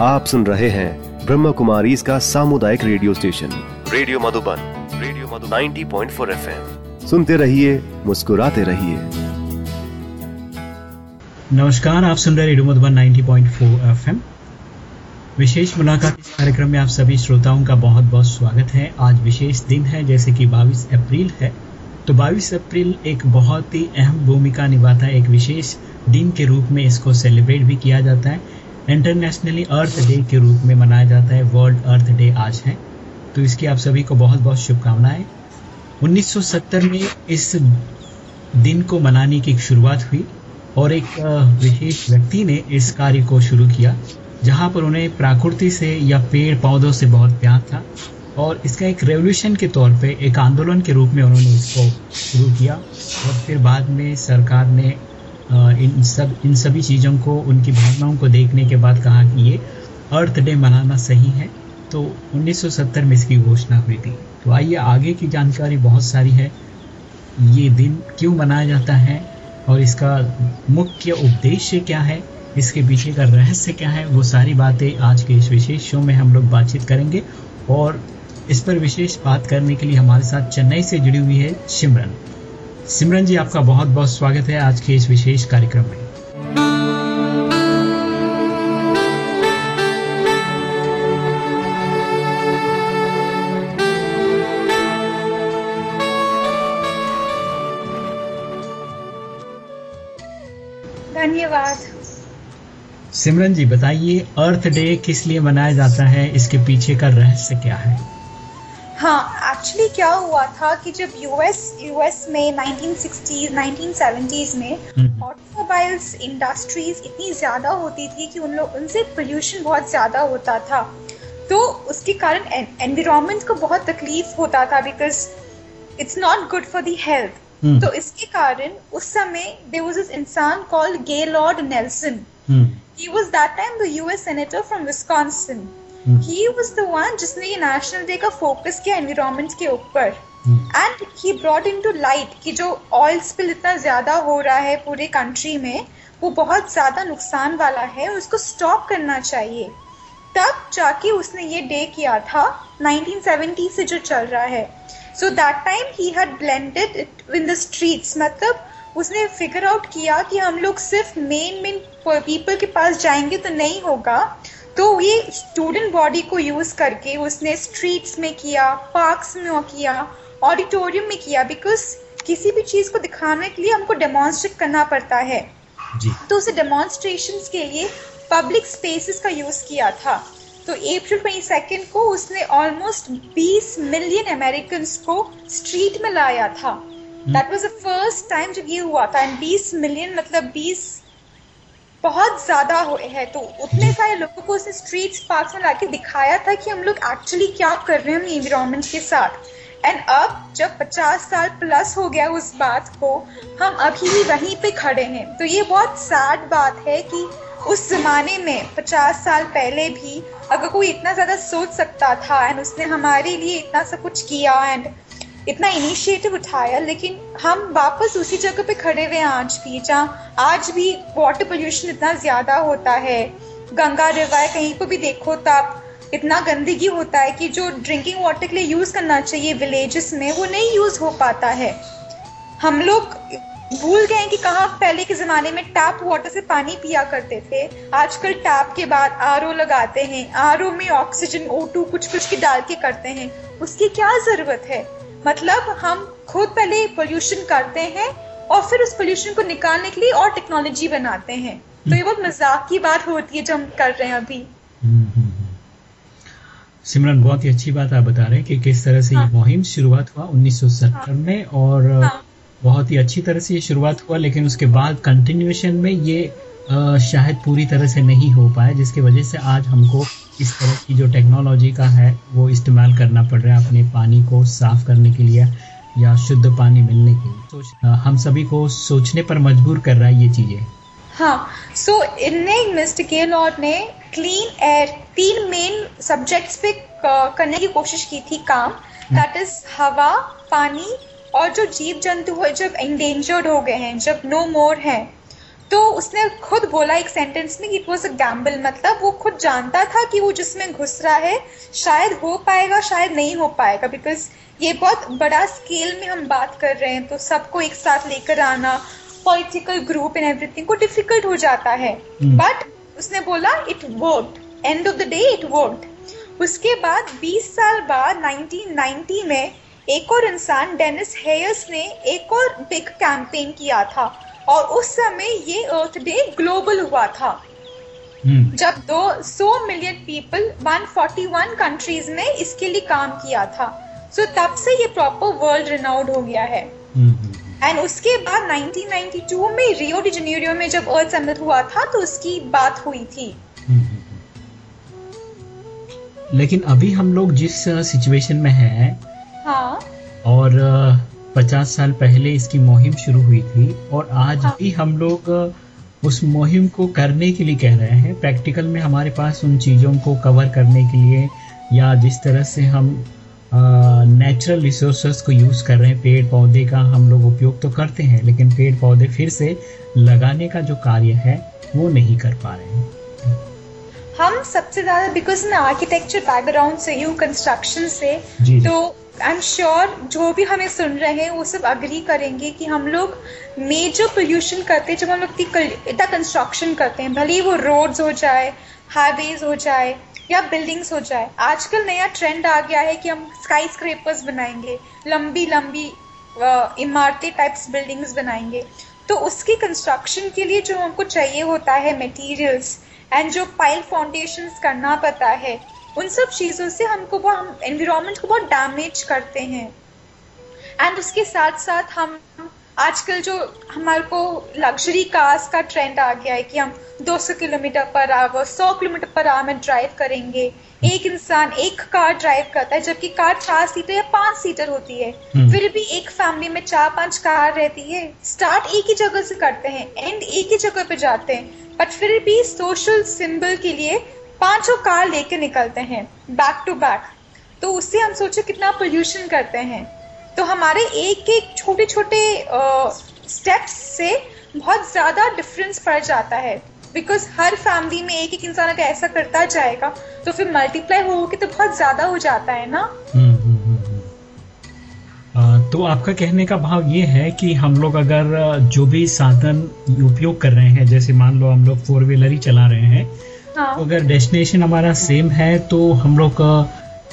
आप सुन रहे हैं ब्रह्म कुमारी इसका सामुदायिक radio station. Radio Madhuban radio Madhu 90.4 FM. सुनते रहिए मुस्कुराते रहिए। नमस्कार आप सुन रहे रेडियो मधुबन 90.4 एफएम। विशेष मुलाकात इस कार्यक्रम में आप सभी श्रोताओं का बहुत बहुत स्वागत है। आज विशेष दिन है जैसे कि 22 अप्रैल है। तो 22 अप्रैल एक बहुत ही अहम भूमिका निभाता है। एक विशेष दिन के रूप में इसको सेलिब्रेट भी किया जाता है। इंटरनेशनली अर्थ डे के रूप में मनाया जाता है, वर्ल्ड अर्थ डे आज है। तो इसकी आप सभी को बहुत बहुत शुभकामनाएँ। 1970 में इस दिन को मनाने की शुरुआत हुई और एक विशेष व्यक्ति ने इस कार्य को शुरू किया, जहाँ पर उन्हें प्रकृति से या पेड़ पौधों से बहुत प्यार था और इसका एक रेवोल्यूशन के तौर पे, एक आंदोलन के रूप में उन्होंने इसको शुरू किया और फिर बाद में सरकार ने इन सब, इन सभी चीज़ों को, उनकी भावनाओं को देखने के बाद कहा कि ये अर्थ डे मनाना सही है। तो 1970 में इसकी घोषणा हुई थी। तो आइए आगे की जानकारी बहुत सारी है। ये दिन क्यों मनाया जाता है और इसका मुख्य उद्देश्य क्या है, इसके पीछे का रहस्य क्या है, वो सारी बातें आज के इस विशेष शो में हम लोग बातचीत करेंगे। और इस पर विशेष बात करने के लिए हमारे साथ चेन्नई से जुड़ी हुई है सिमरन। सिमरन जी आपका बहुत बहुत स्वागत है आज के इस विशेष कार्यक्रम में। धन्यवाद। सिमरन जी बताइए अर्थ डे किस लिए मनाया जाता है? इसके पीछे का रहस्य क्या है? हाँ एक्चुअली क्या हुआ था कि जब यूएस यूएस में 1960s 1970s में ऑटोमोबाइल्स हम्म। इंडस्ट्रीज़ इतनी ज़्यादा होती थी कि उन लोग उनसे पोल्यूशन बहुत ज़्यादा होता था। तो उसके कारण एनवायरमेंट को बहुत तकलीफ़ होता था because it's not good for the health तो इसके कारण उस समय देर वॉज़ इस इंसान called Gaylord Nelson he was that time the US senator from Wisconsin he was the one जिसने ये नेशनल डे का फोकस किया एनवायरमेंट के ऊपर. And he brought into light कि जो ऑयल स्पिल इतना ज़्यादा हो रहा है पूरे कंट्री में वो बहुत ज़्यादा नुकसान वाला है उसको स्टॉप करना चाहिए. तब जाके उसने ये डे किया था 1970 से जो चल रहा है. So that time he had blended it in the streets मतलब उसने फिगर आउट किया कि हम लोग सिर्फ़ मेन मेन पीपल के पास जाएँगे तो नहीं होगा. तो ये स्टूडेंट बॉडी को यूज़ करके उसने स्ट्रीट्स में किया पार्क्स में किया ऑडिटोरियम में किया बिकॉज़ किसी भी चीज़ को दिखाने के लिए हमको डेमोन्स्ट्रेट करना पड़ता है। जी. तो उसे डेमोन्स्ट्रेशन के लिए पब्लिक स्पेसिस का यूज़ किया था। तो अप्रैल ट्वेंटी सेकेंड को उसने ऑलमोस्ट 20 मिलियन अमेरिकन को स्ट्रीट में लाया था। That was the first time जब ये हुआ था। एंड 20 मिलियन मतलब 20 बहुत ज़्यादा हुए हैं तो उतने सारे लोगों को उसने स्ट्रीट्स पार्क में लाके दिखाया था कि हम लोग एक्चुअली क्या कर रहे हैं अपनी इन्वायरमेंट के साथ। एंड अब जब 50 साल प्लस हो गया उस बात को, हम अभी भी वहीं पे खड़े हैं। तो ये बहुत सैड बात है कि उस जमाने में 50 साल पहले भी अगर कोई इतना ज़्यादा सोच सकता था एंड उसने हमारे लिए इतना सब कुछ किया एंड इतना इनिशिएटिव उठाया, लेकिन हम वापस उसी जगह पे खड़े हुए हैं आज भी, जहाँ आज भी वाटर पोल्यूशन इतना ज़्यादा होता है। गंगा रिवर कहीं पर भी देखो तो आप, इतना गंदगी होता है कि जो ड्रिंकिंग वाटर के लिए यूज़ करना चाहिए विलेजेस में, वो नहीं यूज़ हो पाता है। हम लोग भूल गए कि कहा पहले के ज़माने में टैप वाटर से पानी पिया करते थे। आजकल टैप के बाद आरओ लगाते हैं आरओ में ऑक्सीजन ओ कुछ कुछ की डाल के करते हैं। उसकी क्या ज़रूरत है? मतलब हम खुद पहले पोल्यूशन करते हैं और फिर उस पोल्यूशन को निकालने के लिए और टेक्नोलॉजी बनाते हैं तो ये बहुत मज़ाक की बात होती है जो हम कर रहे हैं अभी सिमरन बहुत ही अच्छी बात आप बता रहे हैं कि किस तरह से हाँ। ये मुहिम शुरुआत हुआ 1970 हाँ। में और हाँ। बहुत ही अच्छी तरह से ये शुरुआत हुआ लेकिन उसके बाद कंटिन्यूएशन में ये शायद पूरी तरह से नहीं हो पाया, जिसकी वजह से आज हमको इस तरह की जो टेक्नोलॉजी का है, वो इस्तेमाल करना पड़ रहा है अपने पानी को साफ़ करने के लिए या शुद्ध पानी मिलने के लिए। तो हम सभी को सोचने पर मजबूर कर रहा है ये चीज़ें। हाँ सो इनने मिस्टर के लॉर्ड ने क्लीन एयर तीन मेन सब्जेक्ट्स पे करने की कोशिश की थी काम। दैट इज़ हवा, पानी और जो जीव जंतु है, जब एंडेंजर्ड हो गए हैं, जब नो मोर हैं तो उसने खुद बोला एक सेंटेंस में इट वॉज़ अ गैम्बल मतलब वो खुद जानता था कि वो जिसमें घुस रहा है शायद हो पाएगा शायद नहीं हो पाएगा बिकॉज़ ये बहुत बड़ा स्केल में हम बात कर रहे हैं तो सबको एक साथ लेकर आना पॉलिटिकल ग्रुप एंड एवरीथिंग को डिफ़िकल्ट हो जाता है. But hmm. उसने बोला it work end of the day it work उसके बाद 20 साल बाद 1990 में एक और इंसान डेनिस हेयर्स ने एक और बिग कैंपेन किया था. और उस समय ये अर्थ डे ग्लोबल हुआ था hmm. जब दो सौ मिलियन पीपल 141 कंट्रीज़ में इसके लिए काम किया था सो so, तब से ये प्रॉपर वर्ल्ड रिनाउड हो गया है एंड hmm. उसके बाद 1992 में रियो डी जनेरियो में जब अर्थ समिट हुआ था तो उसकी बात हुई थी hmm. लेकिन अभी हम लोग जिस सिचुएशन में हैं हाँ और पचास साल पहले इसकी मुहिम शुरू हुई थी और आज हाँ. भी हम लोग उस मुहिम को करने के लिए कह रहे हैं प्रैक्टिकल में हमारे पास उन चीज़ों को कवर करने के लिए या जिस तरह से हम नेचुरल रिसोर्स को यूज़ कर रहे हैं पेड़ पौधे का हम लोग उपयोग तो करते हैं लेकिन पेड़ पौधे फिर से लगाने का जो कार्य है वो नहीं कर पा रहे हैं हम सबसे ज़्यादा बिकॉज़ मैं आर्किटेक्चर बैकग्राउंड से हूँ कंस्ट्रक्शन से तो आई एम श्योर जो भी हमें सुन रहे हैं वो सब अग्री करेंगे कि हम लोग मेजर पोल्यूशन करते हैं जब हम लोग इतना कंस्ट्रक्शन करते हैं भले ही वो रोड्स हो जाए हाईवेज हो जाए या बिल्डिंग्स हो जाए। आजकल नया ट्रेंड आ गया है कि हम स्काई स्क्रेपर्स बनाएँगे लंबी लंबी इमारती टाइप्स बिल्डिंग्स बनाएँगे। तो उसकी कंस्ट्रक्शन के लिए जो हमको चाहिए होता है मटेरियल्स एंड जो पाइल फाउंडेशन करना पता है, उन सब चीज़ों से हमको वो हम एनवायरमेंट को बहुत डैमेज करते हैं। एंड उसके साथ साथ हम आजकल जो हमारे को लग्जरी कार्स का ट्रेंड आ गया है कि हम 200 kilometer per hour 100 kilometer per hour में ड्राइव करेंगे। एक इंसान एक कार ड्राइव करता है जबकि कार चार सीटर या पाँच सीटर होती है। हम्म। फिर भी एक फैमिली में चार पाँच कार रहती है। स्टार्ट एक ही जगह से करते हैं एंड एक ही जगह पे जाते हैं। बट फिर भी सोशल सिंबल के लिए पाँचों कार लेके निकलते हैं बैक टू बैक तो उससे हम सोचे कितना पोल्यूशन करते हैं। तो हमारे एक एक छोटे छोटे स्टेप्स से बहुत ज़्यादा डिफरेंस पड़ जाता है। बिकॉज़ हर फैमिली में एक एक इंसान अगर ऐसा करता जाएगा तो फिर मल्टीप्लाई हो के तो बहुत ज़्यादा हो जाता है ना? हम्म, हम्म, हम्म, तो आपका कहने का भाव ये है कि हम लोग अगर जो भी साधन उपयोग कर रहे हैं जैसे मान लो हम लोग फोर व्हीलर ही चला रहे हैं हाँ. तो अगर डेस्टिनेशन हमारा सेम है तो हम लोग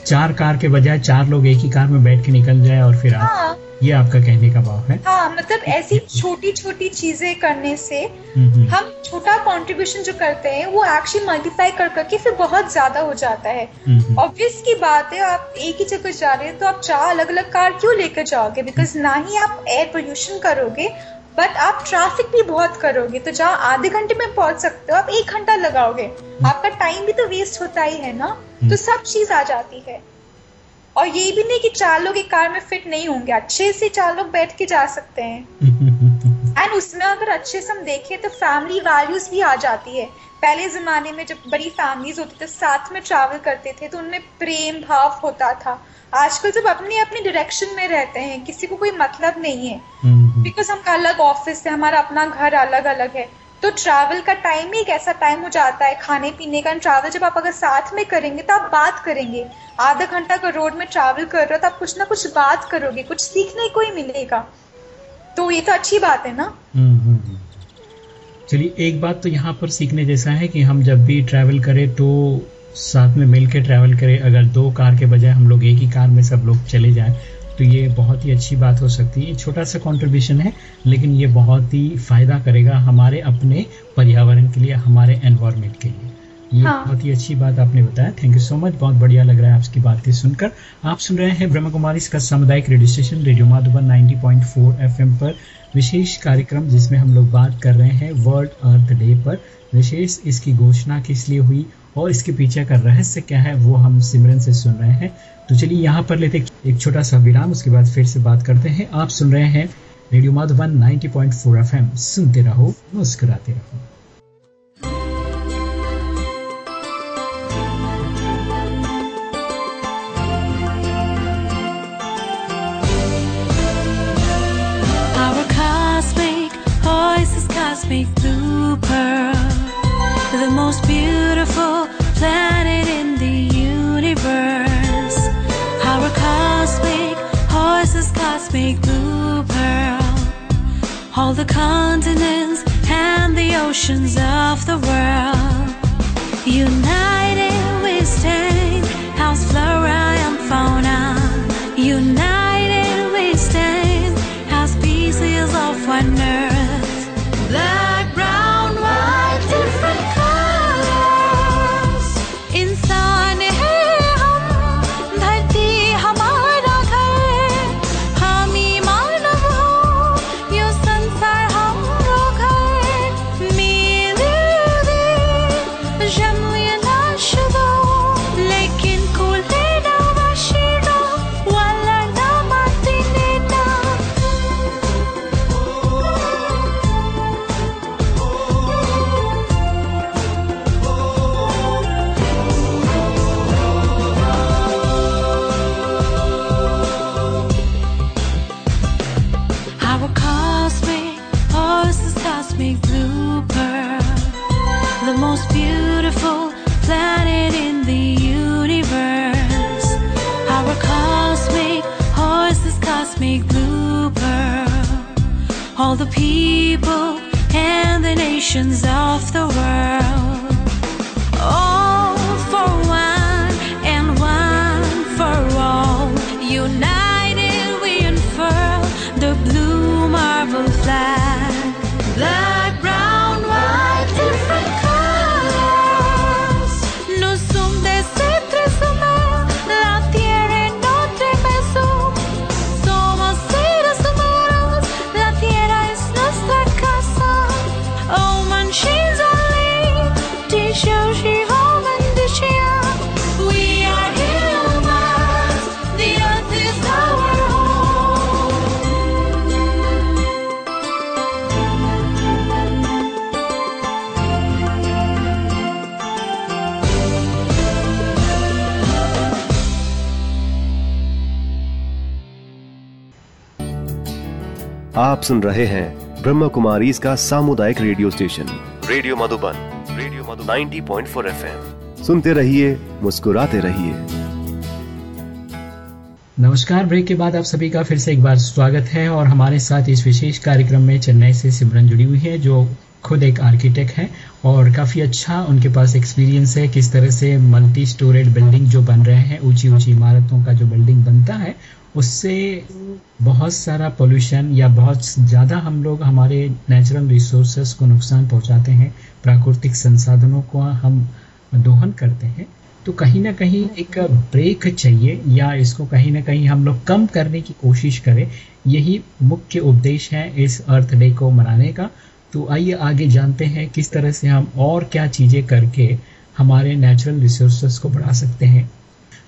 चार कार के बजाय चार लोग एक ही कार में बैठ के निकल जाए और फिर हाँ. ये आपका कहने का भाव है? हाँ मतलब ऐसी छोटी छोटी चीज़ें करने से हम्म, हम्म। हम छोटा कंट्रीब्यूशन जो करते हैं वो एक्चुअली मल्टीप्लाई कर करके फिर बहुत ज़्यादा हो जाता है। ऑब्वियस हम्म, की बात है आप एक ही जगह जा रहे हैं तो आप चार अलग अलग कार क्यों लेकर जाओगे? बिकॉज़ ना ही आप एयर पोल्यूशन करोगे बट आप ट्रैफ़िक भी बहुत करोगे। तो जहाँ आधे घंटे में पहुँच सकते हो आप एक घंटा लगाओगे। आपका टाइम भी तो वेस्ट होता ही है ना। तो सब चीज़ आ जाती है। और ये भी नहीं कि चार लोग एक कार में फिट नहीं होंगे। अच्छे से चार लोग बैठ के जा सकते हैं। एंड उसमें अगर अच्छे से हम देखें तो फैमिली वैल्यूज़ भी आ जाती है। पहले ज़माने में जब बड़ी फैमिलीज़ होती थी साथ में ट्रैवल करते थे तो उनमें प्रेम भाव होता था। आजकल जब अपने अपने डायरेक्शन में रहते हैं किसी को कोई मतलब नहीं है। बिकॉज़ हम अलग ऑफ़िस है हमारा अपना घर अलग अलग है। तो ट्रैवल का टाइम ही एक ऐसा टाइम हो जाता है खाने पीने का ट्रैवल जब आप अगर साथ में करेंगे तो आप बात करेंगे। आधा घंटा का रोड में ट्रैवल कर रहे हो तो आप कुछ ना कुछ बात करोगे कुछ सीखने को ही मिलेगा। तो ये तो अच्छी बात है ना? हम्म, हम्म, हम्म। चलिए एक बात तो यहाँ पर सीखने जैसा है कि हम जब भी ट्रैवल करें तो साथ में मिल के ट्रैवल करें। अगर दो कार के बजाय हम लोग एक ही कार में सब लोग चले जाएँ तो ये बहुत ही अच्छी बात हो सकती है। छोटा सा कंट्रीब्यूशन है लेकिन ये बहुत ही फ़ायदा करेगा हमारे अपने पर्यावरण के लिए हमारे एनवायरमेंट के लिए। ये हाँ. बहुत ही अच्छी बात आपने बताया। थैंक यू सो मच बहुत बढ़िया लग रहा है आपकी बातें सुनकर। आप सुन रहे हैं ब्रह्म कुमारी इसका सामुदायिक radio station radio Madhuban 90.4 FM पर विशेष कार्यक्रम जिसमें हम लोग बात कर रहे हैं वर्ल्ड अर्थ डे पर। विशेष इसकी घोषणा किस लिए हुई? और इसके पीछे का रहस्य क्या है वो हम सिमरन से सुन रहे हैं। तो चलिए यहाँ पर लेते एक छोटा सा विराम उसके बाद फिर से बात करते हैं। आप सुन रहे हैं रेडियो माधुबन 90.4 एफएम। सुनते रहो मुस्कुराते रहो। Cosmic blue pearl, the most beautiful planet in the universe. Our cosmic horses, cosmic blue pearl, all the continents and the oceans of the world. United we stand, house flora and fauna. सुन रहे हैं ब्रह्म कुमारी इसका सामुदायिक radio station. Radio Madhuban radio Madhu 90.4 FM. सुनते रहिए मुस्कुराते रहिए। नमस्कार break के बाद आप सभी का फिर से एक बार स्वागत है और हमारे साथ इस विशेष कार्यक्रम में चेन्नई से सिमरन जुड़ी हुई है जो खुद एक आर्किटेक्ट है और काफ़ी अच्छा उनके पास एक्सपीरियंस है किस तरह से मल्टी स्टोरेड बिल्डिंग जो बन रहे हैं ऊँची ऊँची इमारतों का जो बिल्डिंग बनता है, उससे बहुत सारा पोल्यूशन या बहुत ज़्यादा हम लोग हमारे नेचुरल रिसोर्सेस को नुकसान पहुंचाते हैं, प्राकृतिक संसाधनों को हम दोहन करते हैं तो कहीं ना कहीं एक ब्रेक चाहिए या इसको कहीं ना कहीं हम लोग कम करने की कोशिश करें, यही मुख्य उपदेश है इस अर्थ डे को मनाने का। तो आइए आगे जानते हैं किस तरह से हम और क्या चीज़ें करके हमारे नेचुरल रिसोर्सेस को बढ़ा सकते हैं।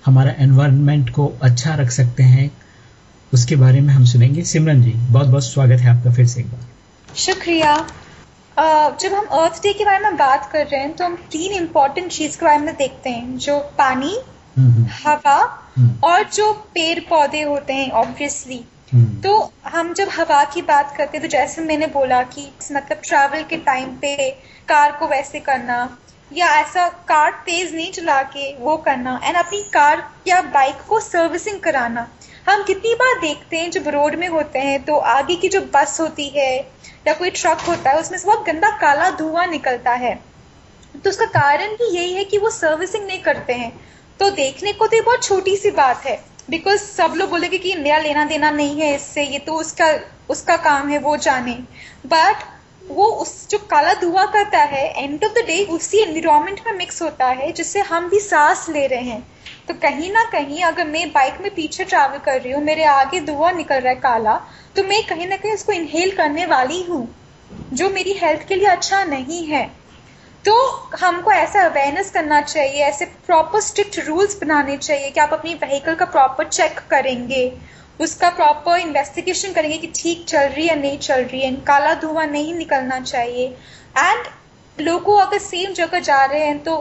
हमारा एनवायरनमेंट को अच्छा रख सकते हैं। उसके बारे में हम सुनेंगे। सिमरन जी बहुत बहुत स्वागत है आपका फिर से एक बार। शुक्रिया। अ, जब हम अर्थ डे के बारे में बात कर रहे हैं तो हम तीन इम्पोर्टेंट चीज़ के बारे में देखते हैं जो पानी हम्म, हम्म, हवा हम्म। और जो पेड़ पौधे होते हैं ऑब्वियसली तो हम जब हवा की बात करते हैं तो जैसे मैंने बोला कि मतलब ट्रैवल के टाइम पे कार को वैसे करना, या ऐसा कार तेज नहीं चला के वो करना एंड अपनी कार या बाइक को सर्विसिंग कराना। हम कितनी बार देखते हैं, जब रोड में होते हैं तो आगे की जो बस होती है, या कोई ट्रक होता है, उसमें से बहुत गंदा काला धुआँ निकलता है। तो उसका कारण भी यही है कि वो सर्विसिंग नहीं करते हैं। तो देखने को तो ये बहुत छोटी सी बात है। बिकॉज़ सब लोग बोलेंगे कि मेरा लेना देना नहीं है इससे, ये तो उसका उसका काम है, वो जाने। बट वो उस, जो काला धुआँ करता है एंड ऑफ़ द डे उसी एनवायरमेंट में मिक्स होता है, जिससे हम भी सांस ले रहे हैं। तो कहीं ना कहीं अगर मैं बाइक में पीछे ट्रैवल कर रही हूँ, मेरे आगे धुआँ निकल रहा है काला तो मैं कहीं ना कहीं उसको इनहेल करने वाली हूँ, जो मेरी हेल्थ के लिए अच्छा नहीं है। तो हमको ऐसा अवेयरनेस करना चाहिए ऐसे प्रॉपर स्ट्रिक्ट रूल्स बनाने चाहिए कि आप अपनी व्हीकल का प्रॉपर चेक करेंगे उसका प्रॉपर इन्वेस्टिगेशन करेंगे कि ठीक चल रही है नहीं चल रही है काला धुआँ नहीं निकलना चाहिए एंड लोगों अगर सेम जगह जा रहे हैं तो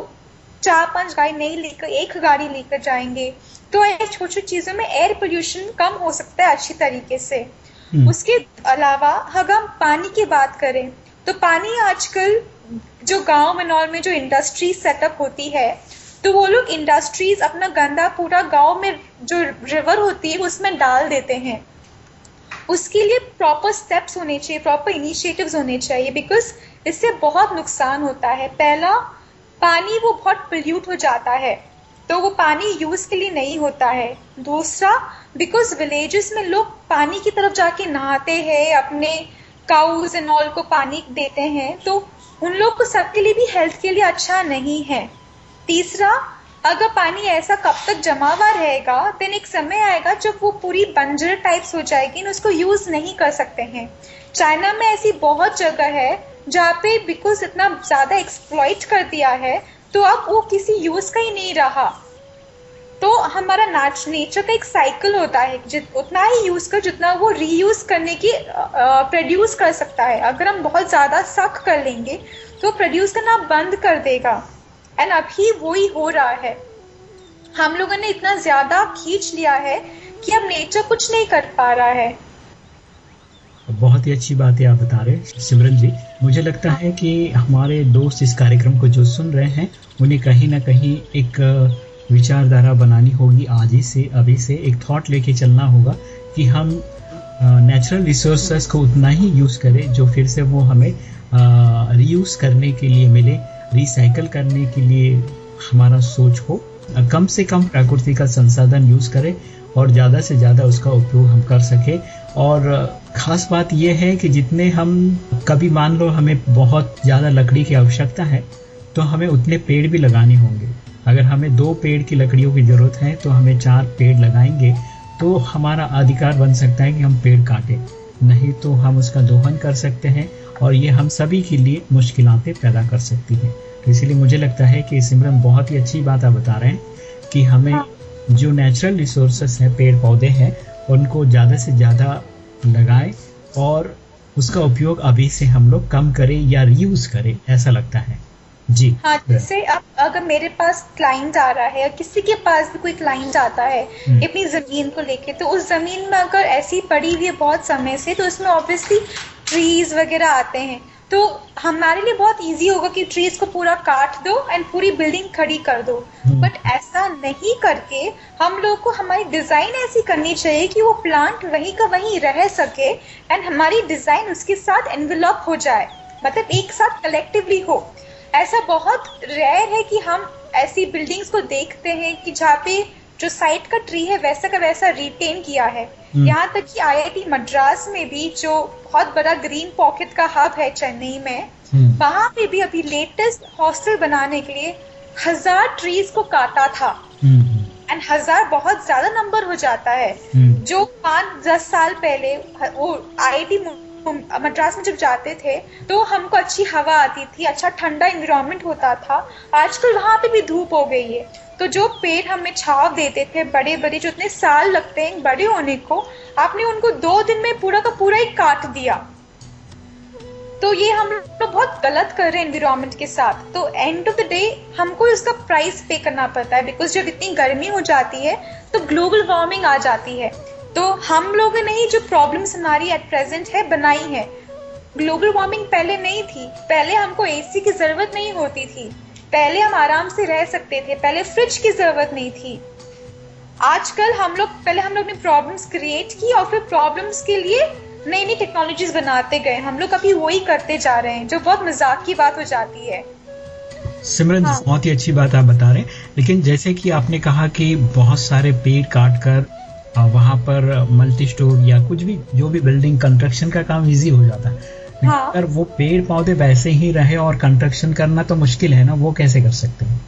चार पाँच गाड़ी नहीं लेकर एक गाड़ी लेकर जाएँगे तो ये छोटी छोटी चीज़ों में एयर पोल्यूशन कम हो सकता है अच्छी तरीके से हम्म। उसके अलावा अगर हम पानी की बात करें तो पानी आजकल जो गाँव में में जो इंडस्ट्री सेटअप होती है तो वो लोग इंडस्ट्रीज़ अपना गंदा पूरा गाँव में जो रिवर होती है, उसमें डाल देते हैं। उसके लिए प्रॉपर स्टेप्स होने चाहिए प्रॉपर इनिशिएटिव्स होने चाहिए बिकॉज़ इससे बहुत नुकसान होता है। पहला, पानी वो बहुत पोल्यूट हो जाता है तो वो पानी यूज़ के लिए नहीं होता है। दूसरा बिकॉज़ विलेजेस में लोग पानी की तरफ़ जाके नहाते हैं, अपने काउज एंड ऑल को पानी देते हैं तो उन लोग को सबके लिए भी हेल्थ के लिए अच्छा नहीं है। तीसरा, अगर पानी ऐसा कब तक जमा हुआ रहेगा देन एक समय आएगा जब वो पूरी बंजर टाइप्स हो जाएगी और उसको यूज़ नहीं कर सकते हैं। चाइना में ऐसी बहुत जगह है जहाँ पे बिकॉज़ इतना ज़्यादा एक्सप्लॉइट कर दिया है तो अब वो किसी यूज़ का ही नहीं रहा। तो हमारा नाच नेचर का एक साइकिल होता है जित, उतना ही यूज़ कर, जितना वो रीयूज करने की प्रोड्यूस कर सकता है। अगर हम बहुत ज़्यादा सख कर लेंगे तो प्रोड्यूस करना बंद कर देगा। एंड अभी वो ही हो रहा है। हम लोगों ने इतना ज़्यादा खींच लिया है कि अब नेचर कुछ नहीं कर पा रहा है। बहुत ही अच्छी बात है आप बता रहे सिमरन जी। मुझे लगता है कि हमारे दोस्त इस कार्यक्रम को जो सुन रहे हैं, उन्हें कहीं ना कहीं एक विचारधारा बनानी होगी आज ही से, अभी से। एक थॉट लेके चलना होगा कि हम नेचुरल रिसोर्सेस को उतना ही यूज़ करें जो फिर से वो हमें रीयूज़ करने के लिए मिले रिसाइकल करने के लिए हमारा सोच हो। कम से कम प्रकृति का संसाधन यूज़ करें और ज़्यादा से ज़्यादा उसका उपयोग हम कर सकें। और ख़ास बात यह है कि जितने हम, कभी मान लो हमें बहुत ज़्यादा लकड़ी की आवश्यकता है तो हमें उतने पेड़ भी लगाने होंगे। अगर हमें दो पेड़ की लकड़ियों की ज़रूरत है तो हमें चार पेड़ लगाएँगे तो हमारा अधिकार बन सकता है कि हम पेड़ काटें। नहीं तो हम उसका दोहन कर सकते हैं और ये हम सभी के लिए मुश्किलें पैदा कर सकती हैं। तो इसीलिए मुझे लगता है कि सिमरन बहुत ही अच्छी बात आप बता रहे हैं कि हमें हाँ। जो नेचुरल रिसोर्सेस हैं पेड़ पौधे हैं उनको ज़्यादा से ज़्यादा लगाएँ और उसका उपयोग अभी से हम लोग कम करें या रीयूज़ करें ऐसा लगता है। जी। हाँ जैसे अब अगर मेरे पास क्लाइंट आ रहा है या किसी के पास भी कोई क्लाइंट आता है हम्म। अपनी ज़मीन को लेके तो उस ज़मीन में अगर ऐसी पड़ी हुई है बहुत समय से तो उसमें ऑब्वियसली ट्रीज वगैरह आते हैं। तो हमारे लिए बहुत इजी होगा कि ट्रीज को पूरा काट दो एंड पूरी बिल्डिंग खड़ी कर दो। But hmm. ऐसा नहीं करके हम लोग को हमारी डिज़ाइन ऐसी करनी चाहिए कि वो प्लांट वहीं का वहीं रह सके एंड हमारी डिज़ाइन उसके साथ एनवेलप हो जाए। मतलब एक साथ कलेक्टिवली हो। ऐसा बहुत रेयर है कि हम ऐसी बिल्डिंग्स को देखते हैं कि जहाँ पे जो साइट का ट्री है वैसा का वैसा रिटेन किया है हम्म। यहाँ तक कि आईआईटी मद्रास में भी जो बहुत बड़ा ग्रीन पॉकेट का हब है चेन्नई में हम्म। वहाँ पे भी अभी लेटेस्ट हॉस्टल बनाने के लिए हज़ार ट्रीज को काटा था एंड हम्म। हज़ार बहुत ज़्यादा नंबर हो जाता है जो पाँच दस साल पहले वो आईआईटी मद्रास में जब जाते थे तो हमको अच्छी हवा आती थी अच्छा ठंडा इन्वायरमेंट होता था। आजकल वहाँ पे भी धूप हो गई है। तो जो पेड़ हमें छाव देते थे बड़े बड़े जो इतने साल लगते हैं बड़े होने को, आपने उनको दो दिन में पूरा का पूरा ही काट दिया। तो ये हम लोग बहुत गलत कर रहे हैं एनवायरमेंट के साथ। तो एंड ऑफ़ द डे हमको इसका प्राइस पे करना पड़ता है बिकॉज़ जब इतनी गर्मी हो जाती है तो ग्लोबल वार्मिंग आ जाती है। तो हम लोगों ने ही जो प्रॉब्लम्स हमारी एट प्रेजेंट है बनाई है। ग्लोबल वार्मिंग पहले नहीं थी। पहले हमको एसी की ज़रूरत नहीं होती थी। पहले हम आराम से रह सकते थे। पहले फ्रिज की ज़रूरत नहीं थी। आजकल हम लोग पहले हम लोग ने प्रॉब्लम्स क्रिएट की और फिर प्रॉब्लम्स के लिए नई नई टेक्नोलॉजीज़ बनाते गए। हम लोग अभी वही करते जा रहे हैं जो बहुत मज़ाक की बात हो जाती है। सिमरन हाँ। बहुत ही अच्छी बात आप बता रहे हैं। लेकिन जैसे कि आपने कहा कि बहुत सारे पेड़ काट कर वहाँ पर मल्टी स्टोर या कुछ भी जो भी बिल्डिंग कंस्ट्रक्शन का काम इजी हो जाता है हाँ। अगर वो पेड़ पौधे वैसे ही रहे और कंस्ट्रक्शन करना तो मुश्किल है ना वो कैसे कर सकते हैं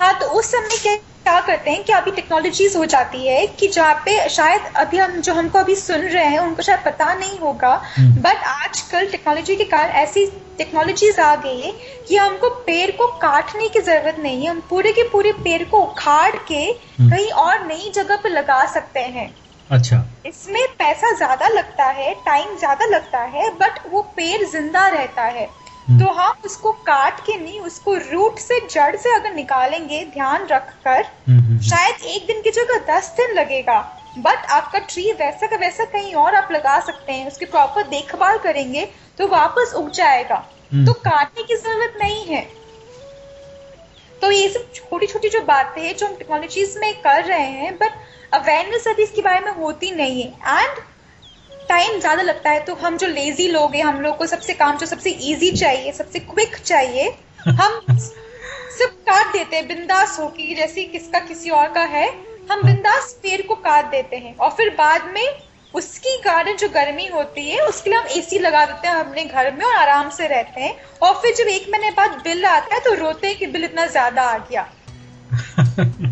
हाँ तो उस समय क्या क्या करते हैं? कि अभी टेक्नोलॉजीज़ हो जाती है कि जहाँ पे शायद अभी हम जो हमको अभी सुन रहे हैं उनको शायद पता नहीं होगा। But hmm. आजकल टेक्नोलॉजी के कारण ऐसी टेक्नोलॉजीज़ आ गई है कि हमको पेड़ को काटने की ज़रूरत नहीं है। हम पूरे के पूरे पेड़ को उखाड़ के हम्म। कहीं और नई जगह पर लगा सकते हैं। अच्छा। इसमें पैसा ज़्यादा लगता है टाइम ज़्यादा लगता है बट वो पेड़ ज़िंदा रहता है। तो हम उसको काट के नहीं उसको रूट से जड़ से अगर निकालेंगे ध्यान रखकर शायद एक दिन की जगह दस दिन लगेगा। बट आपका ट्री वैसा का वैसा कहीं और आप लगा सकते हैं उसकी प्रॉपर देखभाल करेंगे तो वापस उग जाएगा। हम्म। तो काटने की ज़रूरत नहीं है। तो ये सब छोटी छोटी जो बातें हैं जो हम टेक्नोलॉजीज़ में कर रहे हैं बट अवेयरनेस अभी इसके बारे में होती नहीं है। एंड टाइम ज़्यादा लगता है तो हम जो लेजी लोग हैं हम लोग को सबसे काम जो सबसे इजी चाहिए सबसे क्विक चाहिए हम सब काट देते हैं बिंदास हो कि जैसे किसका किसी और का है हम बिंदास पेड़ को काट देते हैं। और फिर बाद में उसकी कारण जो गर्मी होती है उसके लिए हम एसी लगा देते हैं अपने घर में और आराम से रहते हैं। और फिर जब एक महीने बाद बिल आता है तो रोते हैं कि बिल इतना ज़्यादा आ गया।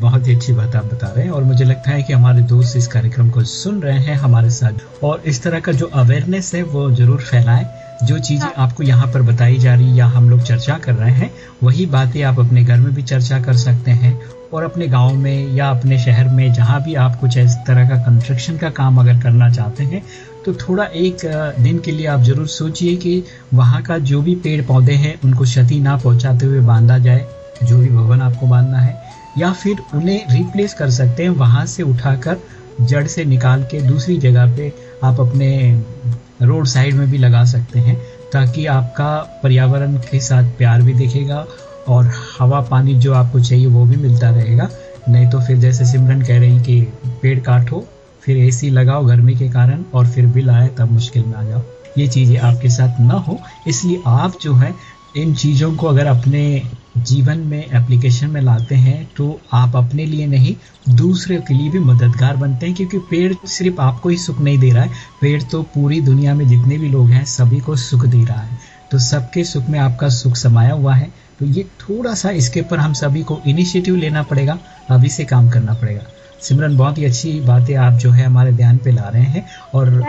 बहुत ही अच्छी बात आप बता रहे हैं और मुझे लगता है कि हमारे दोस्त इस कार्यक्रम को सुन रहे हैं हमारे साथ। और इस तरह का जो अवेयरनेस है वो ज़रूर फैलाएँ। जो चीज़ें हाँ। आपको यहाँ पर बताई जा रही या हम लोग चर्चा कर रहे हैं वही बातें आप अपने घर में भी चर्चा कर सकते हैं और अपने गाँव में या अपने शहर में जहाँ भी आप कुछ इस तरह का कंस्ट्रक्शन का काम अगर करना चाहते हैं तो थोड़ा एक दिन के लिए आप ज़रूर सोचिए कि वहाँ का जो भी पेड़ पौधे हैं उनको क्षति ना पहुँचाते हुए बांधा जाए। जो भी भवन आपको बांधना है या फिर उन्हें रिप्लेस कर सकते हैं वहाँ से उठाकर जड़ से निकाल के दूसरी जगह पे आप अपने रोड साइड में भी लगा सकते हैं, ताकि आपका पर्यावरण के साथ प्यार भी दिखेगा और हवा पानी जो आपको चाहिए वो भी मिलता रहेगा। नहीं तो फिर जैसे सिमरन कह रही कि पेड़ काटो, फिर एसी लगाओ गर्मी के कारण और फिर बिल आए तब मुश्किल में आ जाओ। ये चीज़ें आपके साथ ना हो, इसलिए आप जो है, इन चीज़ों को अगर अपने जीवन में एप्लीकेशन में लाते हैं तो आप अपने लिए नहीं, दूसरे के लिए भी मददगार बनते हैं, क्योंकि पेड़ सिर्फ़ आपको ही सुख नहीं दे रहा है। पेड़ तो पूरी दुनिया में जितने भी लोग हैं, सभी को सुख दे रहा है। तो सबके सुख में आपका सुख समाया हुआ है। तो ये थोड़ा सा इसके ऊपर हम सभी को इनिशिएटिव लेना पड़ेगा अभी से काम करना पड़ेगा। सिमरन, बहुत ही अच्छी बातें आप जो है हमारे ध्यान पे ला रहे हैं और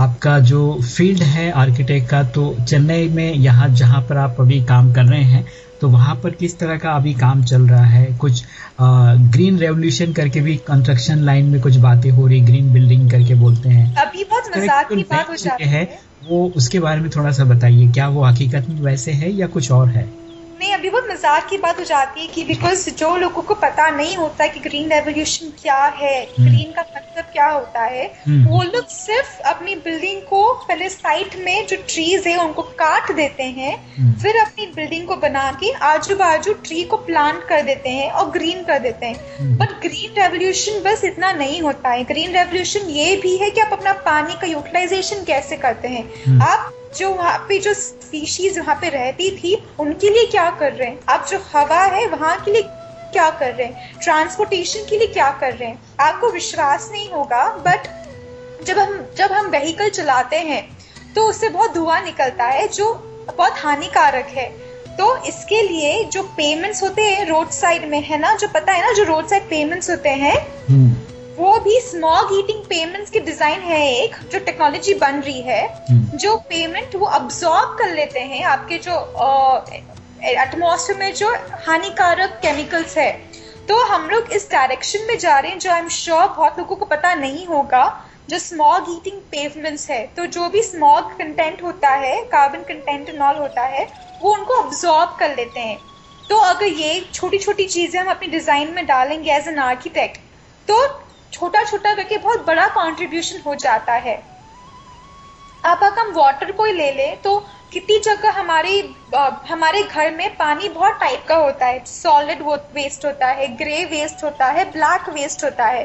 आपका जो फ़ील्ड है आर्किटेक्ट का तो चेन्नई में यहाँ जहाँ पर आप अभी काम कर रहे हैं तो वहाँ पर किस तरह का अभी काम चल रहा है? कुछ आ, ग्रीन रेवोल्यूशन करके भी कंस्ट्रक्शन लाइन में कुछ बातें हो रही ग्रीन बिल्डिंग करके बोलते हैं। अभी बहुत मज़ाक की बात हो जाती है है। वो उसके बारे में थोड़ा सा बताइए क्या वो हकीकत में वैसे है या कुछ और है? नहीं अभी बहुत मज़ाक की बात हो जाती है कि बिकॉज़ जो लोगों को पता नहीं होता कि ग्रीन रेवोल्यूशन क्या है ग्रीन का मतलब क्या होता है हम्म। वो लोग सिर्फ़ अपनी बिल्डिंग को पहले साइट में जो ट्रीज है उनको काट देते हैं हम्म। फिर अपनी बिल्डिंग को बना के आजू बाजू ट्री को प्लांट कर देते हैं और ग्रीन कर देते हैं हम्म। बट ग्रीन रेवोल्यूशन बस इतना नहीं होता है ग्रीन रेवोल्यूशन ये भी है कि आप अपना पानी का यूटिलाइजेशन कैसे करते हैं हम्म। आप जो वहाँ पे जो स्पीशीज वहाँ पे रहती थी उनके लिए क्या कर रहे हैं? आप जो हवा है वहाँ के लिए क्या कर रहे हैं? ट्रांसपोर्टेशन के लिए क्या कर रहे हैं? आपको विश्वास नहीं होगा बट जब हम जब हम व्हीकल चलाते हैं तो उससे बहुत धुआँ निकलता है जो बहुत हानिकारक है। तो इसके लिए जो पेमेंट्स होते हैं रोड साइड में है ना? जो पता है ना जो रोड साइड पेमेंट्स होते हैं हम्म, भी स्मॉग हीटिंग पेमेंट्स की डिज़ाइन है एक जो टेक्नोलॉजी बन रही है हम्म। जो पेमेंट वो अब्सॉर्ब कर लेते हैं आपके जो एटमॉस्फेयर में जो हानिकारक केमिकल्स है तो हम लोग इस डायरेक्शन में जा रहे हैं जो आई एम श्योर बहुत लोगों को पता नहीं होगा जो स्मॉग हीटिंग पेवमेंट्स है तो जो भी स्मॉग कंटेंट होता है कार्बन कंटेंट एंड ऑल होता है वो उनको अब्सॉर्ब कर लेते हैं तो अगर ये छोटी छोटी चीज़ें हम अपनी डिज़ाइन में डालेंगे एज एन आर्किटेक्ट तो छोटा छोटा करके बहुत बड़ा कॉन्ट्रीब्यूशन हो जाता है। अब अगर हम वाटर को ले लें तो कितनी जगह हमारे हमारे घर में पानी बहुत टाइप का होता है। सॉलिड वेस्ट होता है ग्रे वेस्ट होता है ब्लैक वेस्ट होता है।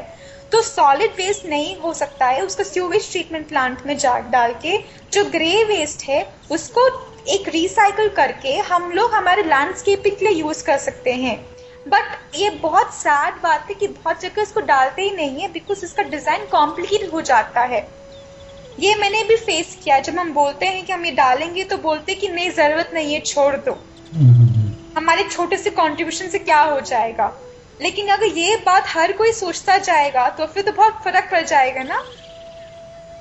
तो सॉलिड वेस्ट नहीं हो सकता है, उसको सीवेज ट्रीटमेंट प्लांट में जा, डाल के जो ग्रे वेस्ट है, उसको एक रिसाइकल करके हम लोग हमारे लैंडस्केपिंग के लिए यूज़ कर सकते हैं। बट ये बहुत सैड बात है कि बहुत जगह इसको डालते ही नहीं है बिकॉज़ इसका डिज़ाइन कॉम्प्लिकेटेड हो जाता है। ये मैंने भी फेस किया, जब हम बोलते हैं कि हम ये डालेंगे तो बोलते हैं कि नहीं, ज़रूरत नहीं है, छोड़ दो। हमारे छोटे से कंट्रीब्यूशन से क्या हो जाएगा? लेकिन अगर ये बात हर कोई सोचता जाएगा तो फिर तो बहुत फ़र्क पड़ जाएगा ना।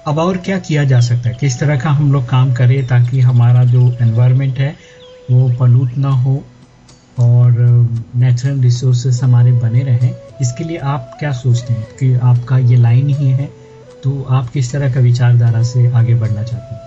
अब और क्या किया जा सकता है? किस तरह का हम लोग काम करें ताकि हमारा जो एनवायरनमेंट है, वो पलूट ना हो और नेचुरल रिसोर्सेस हमारे बने रहें। इसके लिए आप क्या सोचते हैं? कि आपका ये लाइन ही है तो आप किस तरह का विचारधारा से आगे बढ़ना चाहते हैं?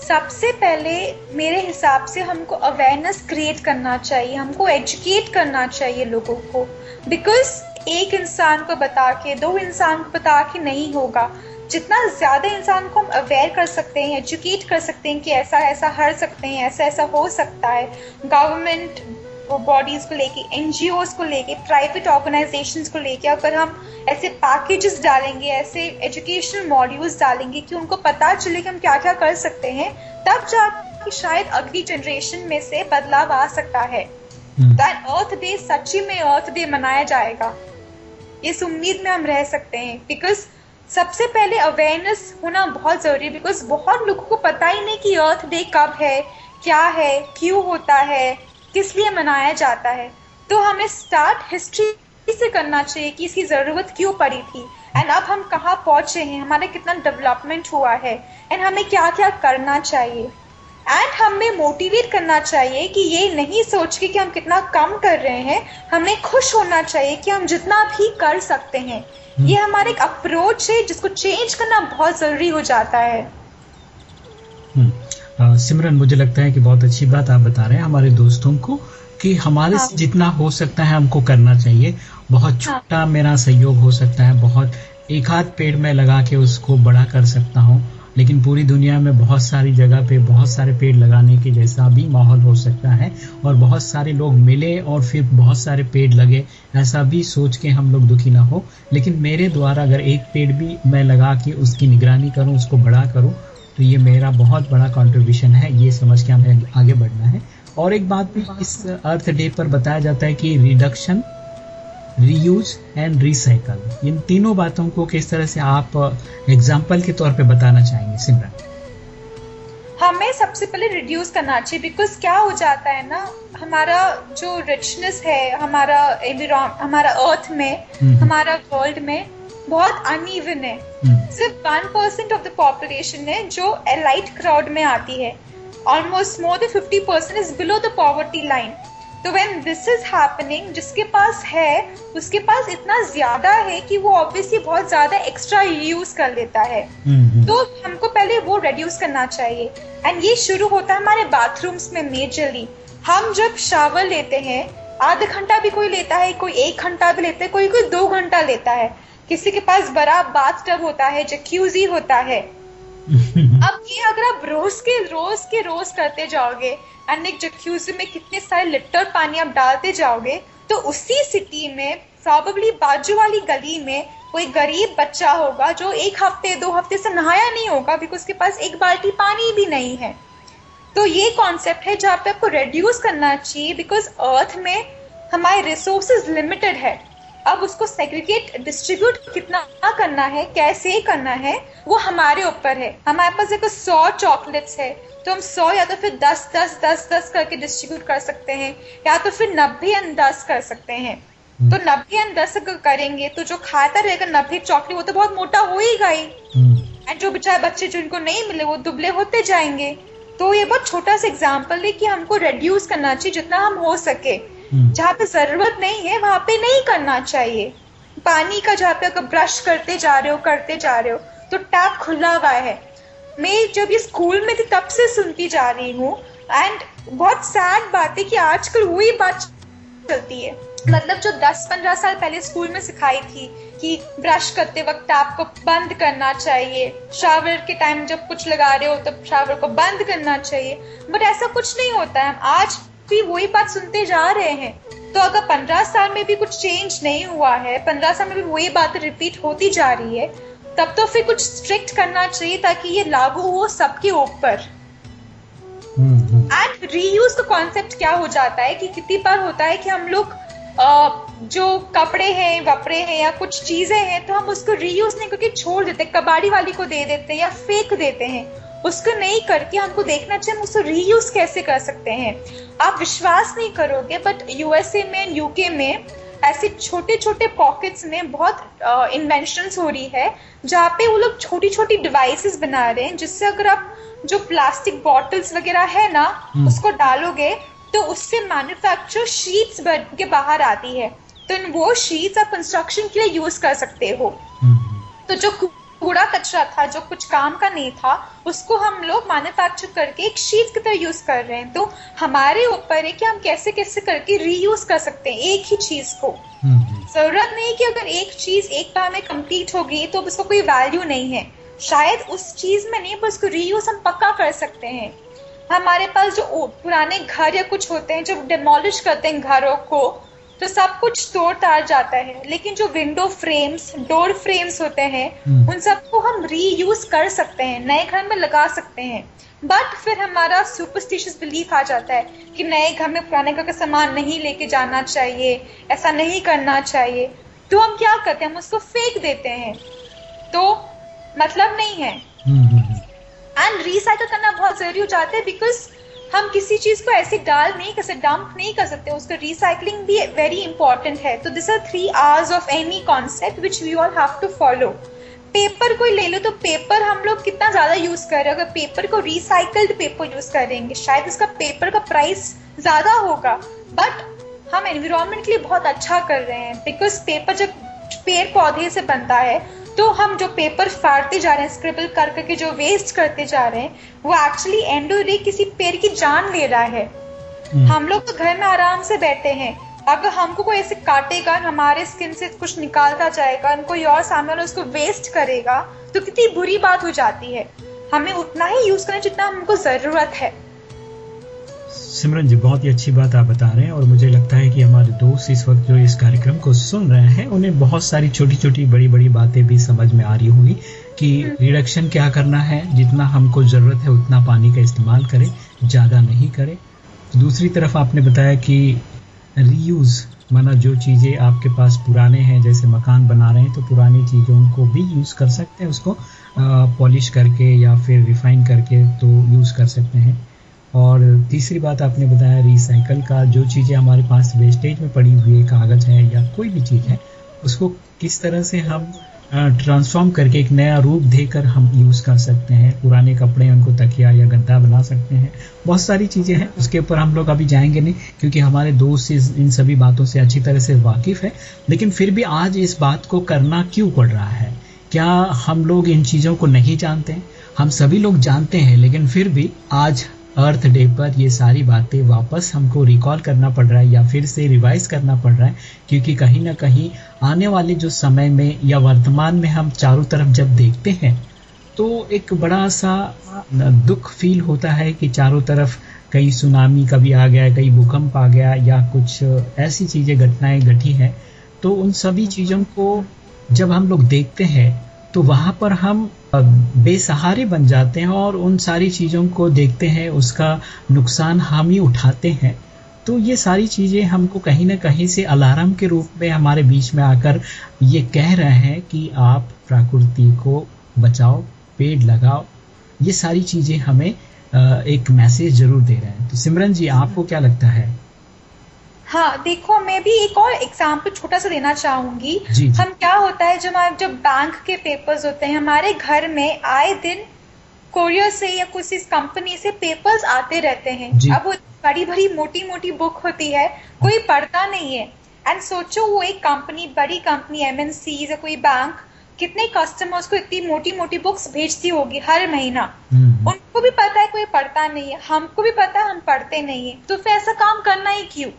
सबसे पहले मेरे हिसाब से हमको अवेयरनेस क्रिएट करना चाहिए, हमको एजुकेट करना चाहिए लोगों को। बिकॉज़ एक इंसान को बता के, दो इंसान को बता के नहीं होगा। जितना ज़्यादा इंसान को हम अवेयर कर सकते हैं एजुकेट कर सकते हैं कि ऐसा ऐसा हर सकते हैं ऐसा ऐसा हो सकता है। गवर्नमेंट बॉडीज़ को लेके एन को लेके प्राइवेट ऑर्गेनाइजेशन को लेके अगर हम ऐसे पैकेजेस डालेंगे ऐसे एजुकेशनल मॉड्यूल्स डालेंगे कि उनको पता चले कि हम क्या क्या कर सकते हैं तब जाके शायद अगली जनरेशन में से बदलाव आ सकता है। अर्थ डे सच्ची में अर्थ डे मनाया जाएगा। इस उम्मीद में हम रह सकते हैं। बिकॉज़ सबसे पहले अवेयरनेस होना बहुत ज़रूरी है। बिकॉज़ बहुत लोगों को पता ही नहीं कि अर्थ डे कब है क्या है क्यों होता है। किस लिए मनाया जाता है? तो हमें स्टार्ट हिस्ट्री से करना चाहिए कि इसकी ज़रूरत क्यों पड़ी थी? एंड अब हम कहाँ पहुँचे हैं? हमारा कितना डेवलपमेंट हुआ है? एंड हमें क्या क्या करना चाहिए? एंड हमें मोटिवेट करना चाहिए कि ये नहीं सोच के कि हम कितना कम कर रहे हैं हमें खुश होना चाहिए कि हम जितना भी कर सकते हैं। ये हमारा एक अप्रोच है जिसको चेंज करना बहुत ज़रूरी हो जाता है। हम्म। सिमरन मुझे लगता है कि बहुत अच्छी बात आप बता रहे हैं हमारे दोस्तों को कि हमारे हाँ। से जितना हो सकता है हमको करना चाहिए बहुत हाँ। छोटा हाँ। मेरा सहयोग हो सकता है बहुत एक हाथ पेड़ में लगा के उसको बड़ा कर सकता हूँ लेकिन पूरी दुनिया में बहुत सारी जगह पे बहुत सारे पेड़ लगाने के जैसा भी माहौल हो सकता है और बहुत सारे लोग मिले और फिर बहुत सारे पेड़ लगे ऐसा भी सोच के हम लोग दुखी ना हो लेकिन मेरे द्वारा अगर एक पेड़ भी मैं लगा के उसकी निगरानी करूँ उसको बड़ा करूँ तो ये मेरा बहुत बड़ा कंट्रीब्यूशन है ये समझ के हमें आगे बढ़ना है। और एक बात भी इस अर्थ डे पर बताया जाता है कि रिडक्शन रीयूज एंड रिसाइकल इन तीनों बातों को किस तरह से आप एग्ज़ाम्पल के तौर पे बताना चाहेंगे सिमरन? हमें सबसे पहले रिड्यूस करना चाहिए बिकॉज़ क्या हो जाता है ना हमारा जो रिचनेस है हमारा हमारा अर्थ में हम्म। हमारा वर्ल्ड में बहुत अनइवन है। हम्म। सिर्फ़ one percent of the population है जो एलाइट क्राउड में आती है। Almost more than fifty percent is below the poverty line तो वेन दिस इज़ हैपनिंग जिसके पास है उसके पास इतना ज़्यादा है कि वो ऑब्वियसली बहुत ज़्यादा एक्स्ट्रा यूज़ कर लेता है। Mm-hmm. तो हमको पहले वो रिड्यूस करना चाहिए। एंड ये शुरू होता है हमारे बाथरूम्स में मेजरली हम जब शावर लेते हैं आधा घंटा भी कोई लेता है कोई एक घंटा भी लेता है कोई कोई दो घंटा लेता है। किसी के पास बड़ा बाथ टब होता है जक्यूजी होता है। अब ये अगर आप रोज के रोज के रोज करते जाओगे एंड एक जक्यूजी में कितने सारे लिटर पानी आप डालते जाओगे तो उसी सिटी में प्रॉबली बाजू वाली गली में कोई गरीब बच्चा होगा जो एक हफ़्ते दो हफ़्ते से नहाया नहीं होगा बिकॉज़ उसके पास एक बाल्टी पानी भी नहीं है। तो ये कॉन्सेप्ट है जहाँ पे आपको रेड्यूस करना चाहिए बिकॉज़ अर्थ में हमारे रिसोर्सेज लिमिटेड है। अब उसको सेग्रीगेट डिस्ट्रीब्यूट कितना करना है कैसे करना है वो हमारे ऊपर है हमारे पास देखो सौ चॉकलेट्स है तो हम सौ या तो फिर दस दस दस दस करके डिस्ट्रीब्यूट कर सकते हैं या तो फिर नब्बे एंड दस कर सकते हैं हम्म। तो नब्बे एंड दस करेंगे तो जो खाता रहेगा नब्बे चॉकलेट वो तो बहुत मोटा हो ही गई एंड हम्म। जो बेचारे बच्चे जो इनको नहीं मिले वो दुबले होते जाएँगे तो ये बहुत छोटा सा एग्ज़ाम्पल है कि हमको रिड्यूस करना चाहिए जितना हम हो सके। जहाँ पे ज़रूरत नहीं है, वहाँ पे नहीं करना चाहिए। पानी का जहाँ पे अगर ब्रश करते जा रहे हो, करते जा रहे हो तो टैप खुला हुआ है। मैं जब ये स्कूल में थी, तब से सुनती जा रही हूँ। एंड बहुत सैड बात है कि आजकल वही बात चलती है। मतलब जो 10-15 साल पहले स्कूल में सिखाई थी कि ब्रश करते वक्त टैप को बंद करना चाहिए। शावर के टाइम जब कुछ लगा रहे हो तो शावर को बंद करना चाहिए। बट ऐसा कुछ नहीं होता है। आज भी वही बात सुनते जा रहे हैं। तो अगर पंद्रह साल में भी कुछ चेंज नहीं हुआ है पंद्रह साल में भी वही बात रिपीट होती जा रही है तब तो फिर कुछ स्ट्रिक्ट करना चाहिए ताकि ये लागू हो सबके ऊपर। एंड रीयूज का कॉन्सेप्ट क्या हो जाता है कि कितनी बार होता है कि हम लोग जो कपड़े हैं वपड़े हैं या कुछ चीज़ें हैं तो हम उसको रीयूज नहीं करके छोड़ देते कबाड़ी वाली को दे देते हैं या फेंक देते हैं। उसको नहीं करके हमको देखना चाहिए हम उसको रीयूज कैसे कर सकते हैं आप विश्वास नहीं करोगे बट यूएसए में यूके में ऐसे छोटे छोटे पॉकेट्स में बहुत इन्वेंशन uh, हो रही है जहाँ पे वो लोग छोटी छोटी डिवाइसेस बना रहे हैं जिससे अगर आप जो प्लास्टिक बॉटल्स वगैरह है ना hmm. उसको डालोगे तो उससे मैन्युफैक्चर शीट्स बन के बाहर आती है तो वो शीट्स आप कंस्ट्रक्शन के लिए यूज़ कर सकते हो hmm. तो जो कूड़ा कचरा था जो कुछ काम का नहीं था उसको हम लोग मैन्युफैक्चर करके एक शीट की तरह यूज़ कर रहे हैं। तो हमारे ऊपर है कि हम कैसे कैसे करके रीयूज कर सकते हैं एक ही चीज़ को। हम्म, हम्म। ज़रूरत नहीं कि अगर एक चीज़ एक बार में कंप्लीट हो गई तो उसका कोई वैल्यू नहीं है। शायद उस चीज़ में नहीं पर उसको रीयूज हम पक्का कर सकते हैं। हमारे पास जो पुराने घर या कुछ होते हैं जो डिमोलिश करते हैं घरों को तो सब कुछ तोड़ ताड़ जाता है लेकिन जो विंडो फ्रेम्स डोर फ्रेम्स होते हैं हम्म। उन सबको हम रीयूज कर सकते हैं नए घर में लगा सकते हैं। बट फिर हमारा सुपरस्टिशियस बिलीफ आ जाता है कि नए घर में पुराने घर का सामान नहीं लेके जाना चाहिए ऐसा नहीं करना चाहिए। तो हम क्या करते हैं? हम उसको फेंक देते हैं। तो मतलब नहीं है। हम्म, हम्म, हम्म। एंड रिसाइकल करना बहुत ज़रूरी हो जाता है बिकॉज़ हम किसी चीज़ को ऐसे डाल नहीं कर सकते डंप नहीं कर सकते, उसका रिसाइकलिंग भी वेरी इंपॉर्टेंट है। तो this are three hours of any concept which we all have to follow paper कोई ले लो तो पेपर हम लोग कितना ज़्यादा यूज़ कर रहे हैं? अगर पेपर को रिसाइकल्ड पेपर यूज़ करेंगे, शायद उसका पेपर का प्राइस ज़्यादा होगा। बट हम एनवायरमेंट के लिए बहुत अच्छा कर रहे हैं बिकॉज़ पेपर जब पेड़ पौधे से बनता है तो हम जो पेपर फाड़ते जा रहे हैं स्क्रिबल कर करके जो वेस्ट करते जा रहे हैं वो एक्चुअली एंडो रे किसी पेड़ की जान ले रहा है। हम्म। हम लोग तो घर में आराम से बैठे हैं। अगर हमको कोई ऐसे काटेगा हमारे स्किन से कुछ निकालता जाएगा कोई और सामने वाला उसको वेस्ट करेगा तो कितनी बुरी बात हो जाती है। हमें उतना ही यूज़ करना जितना हमको ज़रूरत है। सिमरन जी बहुत ही अच्छी बात आप बता रहे हैं और मुझे लगता है कि हमारे दोस्त इस वक्त जो इस कार्यक्रम को सुन रहे हैं उन्हें बहुत सारी छोटी छोटी बड़ी बड़ी बातें भी समझ में आ रही होंगी कि रिडक्शन क्या करना है जितना हमको ज़रूरत है उतना पानी का इस्तेमाल करें ज़्यादा नहीं करें। दूसरी तरफ़ आपने बताया कि रीयूज़ माना जो चीज़ें आपके पास पुराने हैं जैसे मकान बना रहे हैं तो पुरानी चीज़ों को भी यूज़ कर सकते हैं उसको पॉलिश करके या फिर रिफाइन करके तो यूज़ कर सकते हैं। और तीसरी बात आपने बताया रिसाइकल का, जो चीज़ें हमारे पास वेस्टेज में पड़ी हुई है, कागज़ है या कोई भी चीज़ है, उसको किस तरह से हम ट्रांसफॉर्म करके एक नया रूप देकर हम यूज़ कर सकते हैं? पुराने कपड़े, उनको तकिया या गद्दा बना सकते हैं। बहुत सारी चीज़ें हैं, उसके ऊपर हम लोग अभी जाएँगे नहीं, क्योंकि हमारे दोस्त इन सभी बातों से अच्छी तरह से वाकिफ़ है। लेकिन फिर भी आज इस बात को करना क्यों पड़ रहा है? क्या हम लोग इन चीज़ों को नहीं जानते? हम सभी लोग जानते हैं, लेकिन फिर भी आज अर्थ डे पर ये सारी बातें वापस हमको रिकॉल करना पड़ रहा है या फिर से रिवाइज करना पड़ रहा है, क्योंकि कहीं ना कहीं आने वाले जो समय में या वर्तमान में हम चारों तरफ़ जब देखते हैं तो एक बड़ा सा दुख फील होता है कि चारों तरफ़ कहीं सुनामी कभी आ गया कहीं भूकंप आ गया या कुछ ऐसी चीज़ें, घटनाएँ घटी हैं तो उन सभी चीज़ों को जब हम लोग देखते हैं तो वहाँ पर हम बेसहारे बन जाते हैं और उन सारी चीज़ों को देखते हैं, उसका नुकसान हम ही उठाते हैं। तो ये सारी चीज़ें हमको कहीं ना कहीं से अलार्म के रूप में हमारे बीच में आकर ये कह रहे हैं कि आप प्रकृति को बचाओ, पेड़ लगाओ। ये सारी चीज़ें हमें एक मैसेज ज़रूर दे रहे हैं। तो सिमरन जी, आपको क्या लगता है? हाँ देखो मैं भी एक और एग्ज़ाम्पल छोटा सा देना चाहूँगी। जी, जी. हम क्या होता है जब हमारे जब बैंक के पेपर्स होते हैं हमारे घर में आए दिन कोरियर से या किसी कंपनी से पेपर्स आते रहते हैं। जी. अब वो बड़ी बड़ी मोटी मोटी बुक होती है कोई पढ़ता नहीं है। एंड सोचो वो एक कंपनी बड़ी कंपनी एमएनसी या कोई बैंक कितने कस्टमर्स को इतनी मोटी मोटी बुक्स भेजती होगी हर महीना। हम्म, उनको भी पता है कोई पढ़ता नहीं है। हमको भी पता है हम पढ़ते नहीं है। तो फिर ऐसा काम करना ही क्यों?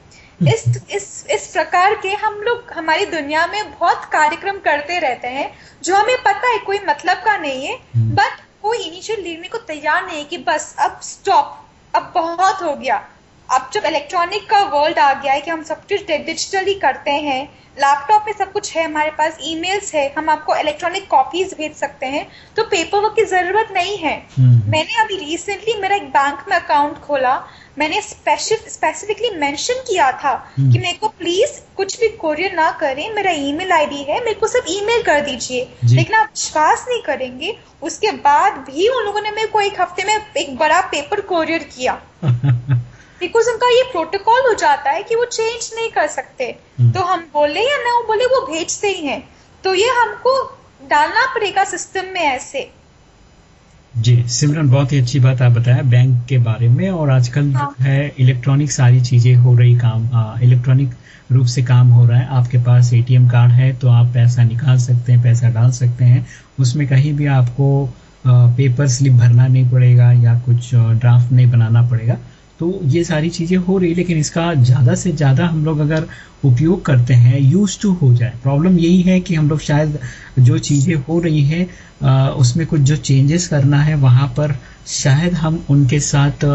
इस इस इस प्रकार के हम लोग हमारी दुनिया में बहुत कार्यक्रम करते रहते हैं जो हमें पता है कोई मतलब का नहीं है। बट कोई इनिशियल लेने को तैयार नहीं है कि बस अब स्टॉप अब बहुत हो गया अब जब इलेक्ट्रॉनिक का वर्ल्ड आ गया है कि हम सब कुछ डिजिटली करते हैं लैपटॉप में सब कुछ है हमारे पास ईमेल्स है हम आपको इलेक्ट्रॉनिक कॉपीज भेज सकते हैं तो पेपर वर्क की ज़रूरत नहीं है हम्म। मैंने अभी रिसेंटली मेरा एक बैंक में अकाउंट खोला मैंने स्पेसिफिकली मेंशन किया था हम्म। कि मेरे को प्लीज़ कुछ भी कोरियर ना करें मेरा ईमेल आईडी है मेरे को सब ईमेल कर दीजिए। लेकिन आप विश्वास नहीं करेंगे उसके बाद भी उन लोगों ने मेरे को एक हफ़्ते में एक बड़ा पेपर कोरियर किया। बिकॉज़ उनका ये प्रोटोकॉल हो जाता है कि वो चेंज नहीं कर सकते। हम्म। तो हम बोले या ना वो बोले वो भेजते ही हैं। तो ये हमको डालना पड़ेगा सिस्टम में ऐसे। जी सिमरन बहुत ही अच्छी बात आप बताया बैंक के बारे में और आजकल जो हाँ। है इलेक्ट्रॉनिक सारी चीज़ें हो रही काम इलेक्ट्रॉनिक रूप से काम हो रहा है। आपके पास एटीएम कार्ड है तो आप पैसा निकाल सकते हैं पैसा डाल सकते हैं। उसमें कहीं भी आपको पेपर स्लिप भरना नहीं पड़ेगा या कुछ ड्राफ्ट नहीं बनाना पड़ेगा। तो ये सारी चीज़ें हो रही, लेकिन इसका ज़्यादा से ज़्यादा हम लोग अगर उपयोग करते हैं यूज़ टू हो जाए। प्रॉब्लम यही है कि हम लोग शायद जो चीज़ें हो रही हैं उसमें कुछ जो चेंजेस करना है, वहाँ पर शायद हम उनके साथ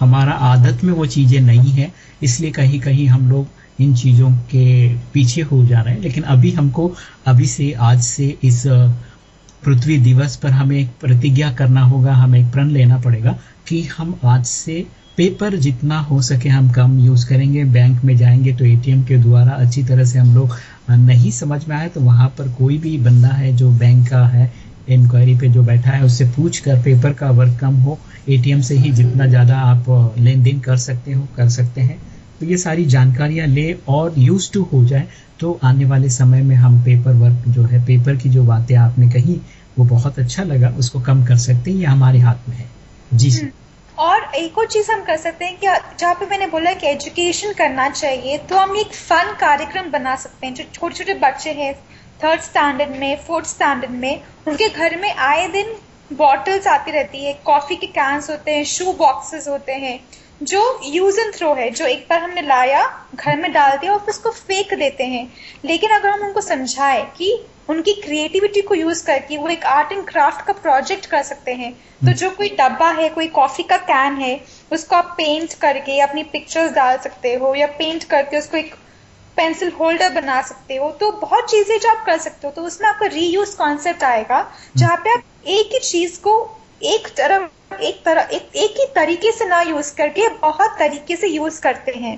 हमारा आदत में वो चीज़ें नहीं है, इसलिए कहीं कहीं हम लोग इन चीज़ों के पीछे हो जा रहे हैं। लेकिन अभी हमको, अभी से, आज से इस पृथ्वी दिवस पर हमें एक प्रतिज्ञा करना होगा, हमें एक प्रण लेना पड़ेगा कि हम आज से पेपर जितना हो सके हम कम यूज़ करेंगे। बैंक में जाएँगे तो एटीएम के द्वारा अच्छी तरह से हम लोग नहीं समझ में आए तो वहाँ पर कोई भी बंदा है जो बैंक का है इंक्वायरी पे जो बैठा है उससे पूछ कर पेपर का वर्क कम हो। एटीएम से ही जितना ज़्यादा आप लेन देन कर सकते हो कर सकते हैं। तो ये सारी जानकारियाँ ले और यूज़ टू हो जाए तो आने वाले समय में हम पेपर वर्क जो है पेपर की जो बातें आपने कही वो बहुत अच्छा लगा उसको कम कर सकते हैं ये हमारे हाथ में है। जी सर। और एक और चीज़ हम कर सकते हैं कि जहाँ पे मैंने बोला कि एजुकेशन करना चाहिए तो हम एक फन कार्यक्रम बना सकते हैं, जो छोटे छोटे बच्चे हैं थर्ड स्टैंडर्ड में फोर्थ स्टैंडर्ड में, उनके घर में आए दिन बॉटल्स आती रहती है कॉफ़ी के कैंस होते हैं शू बॉक्सेस होते हैं, जो यूज़ एंड थ्रो है, जो एक बार हमने लाया, घर में डाल दिया और फिर उसको फेंक देते हैं। लेकिन अगर हम उनको समझाए कि उनकी क्रिएटिविटी को यूज़ करके वो एक आर्ट एंड क्राफ्ट का प्रोजेक्ट कर सकते हैं तो जो कोई डब्बा है कोई कॉफ़ी का कैन है उसको आप पेंट करके अपनी पिक्चर्स डाल सकते हो या पेंट करके उसको एक पेंसिल होल्डर बना सकते हो तो बहुत चीज़ें जो आप कर सकते हो तो उसमें आपका रीयूज कॉन्सेप्ट आएगा जहाँ पे आप एक ही चीज़ को एक तरह एक तरह एक, एक ही तरीके से ना यूज़ करके बहुत तरीके से यूज़ करते हैं।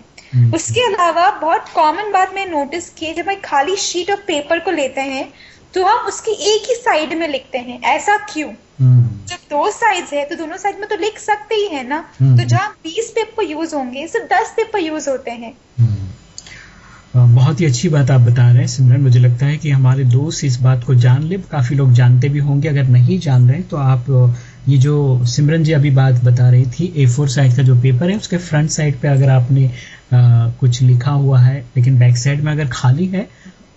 उसके अलावा बहुत कॉमन बात मैं नोटिस की जब मैं खाली शीट ऑफ़ पेपर को लेते हैं तो हम उसकी एक ही साइड में लिखते हैं। ऐसा क्यों? हम्म। जब दो साइड्स है तो दोनों साइड में तो लिख सकते ही है ना? हम्म। तो जहाँ बीस पेपर यूज़ होंगे सिर्फ़ दस पेपर यूज़ होते हैं। बहुत ही अच्छी बात आप बता रहे हैं सिमरन। मुझे लगता है कि हमारे दोस्त इस बात को जान ले काफ़ी लोग जानते भी होंगे। अगर नहीं जान रहे तो आप ये जो सिमरन जी अभी बात बता रही थी ए फोर साइड का जो पेपर है उसके फ्रंट साइड पे अगर आपने आ, कुछ लिखा हुआ है लेकिन बैक साइड में अगर खाली है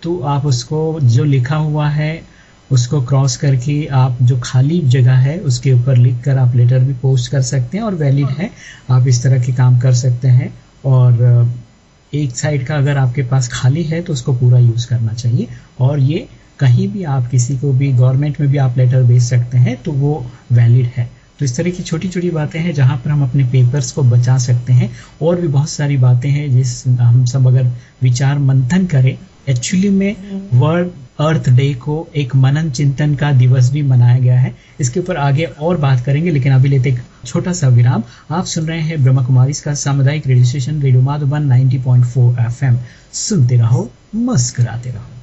तो आप उसको जो लिखा हुआ है उसको क्रॉस करके आप जो खाली जगह है उसके ऊपर लिख कर आप लेटर भी पोस्ट कर सकते हैं और वैलिड है। आप इस तरह के काम कर सकते हैं और एक साइड का अगर आपके पास खाली है तो उसको पूरा यूज़ करना चाहिए। और ये कहीं भी आप किसी को भी गवर्नमेंट में भी आप लेटर भेज सकते हैं तो वो वैलिड है। तो इस तरह की छोटी छोटी बातें हैं जहाँ पर हम अपने पेपर्स को बचा सकते हैं। और भी बहुत सारी बातें हैं जिस हम सब अगर विचार मंथन करें एक्चुअली में वर्ल्ड अर्थ डे को एक मनन चिंतन का दिवस भी मनाया गया है। इसके ऊपर आगे और बात करेंगे, लेकिन अभी लेते एक छोटा सा विराम। आप सुन रहे हैं ब्रह्मा कुमारी का सामुदायिक radio station radio Madhuban 90.4 FM सुनते रहो, मस्कराते रहो।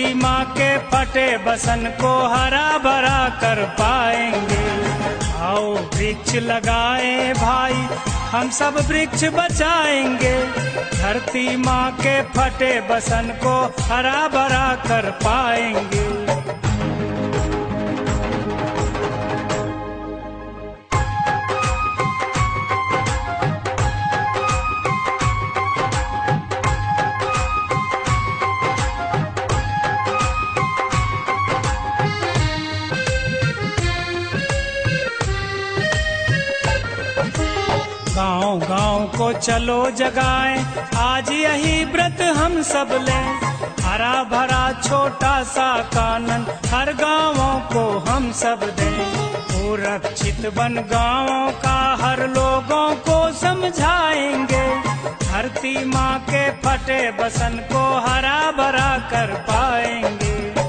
धरती माँ के फटे बसन को हरा भरा कर पाएँगे। आओ वृक्ष लगाए भाई, हम सब वृक्ष बचाएँगे। धरती माँ के फटे बसन को हरा भरा कर पाएँगे। को चलो जगाए। आज यही व्रत हम सब ले। हरा भरा छोटा सा कानन हर गाँवों को हम सब दें। सुरक्षित बन गाँवों का हर लोगों को समझाएँगे। धरती माँ के फटे बसन को हरा भरा कर पाएँगे।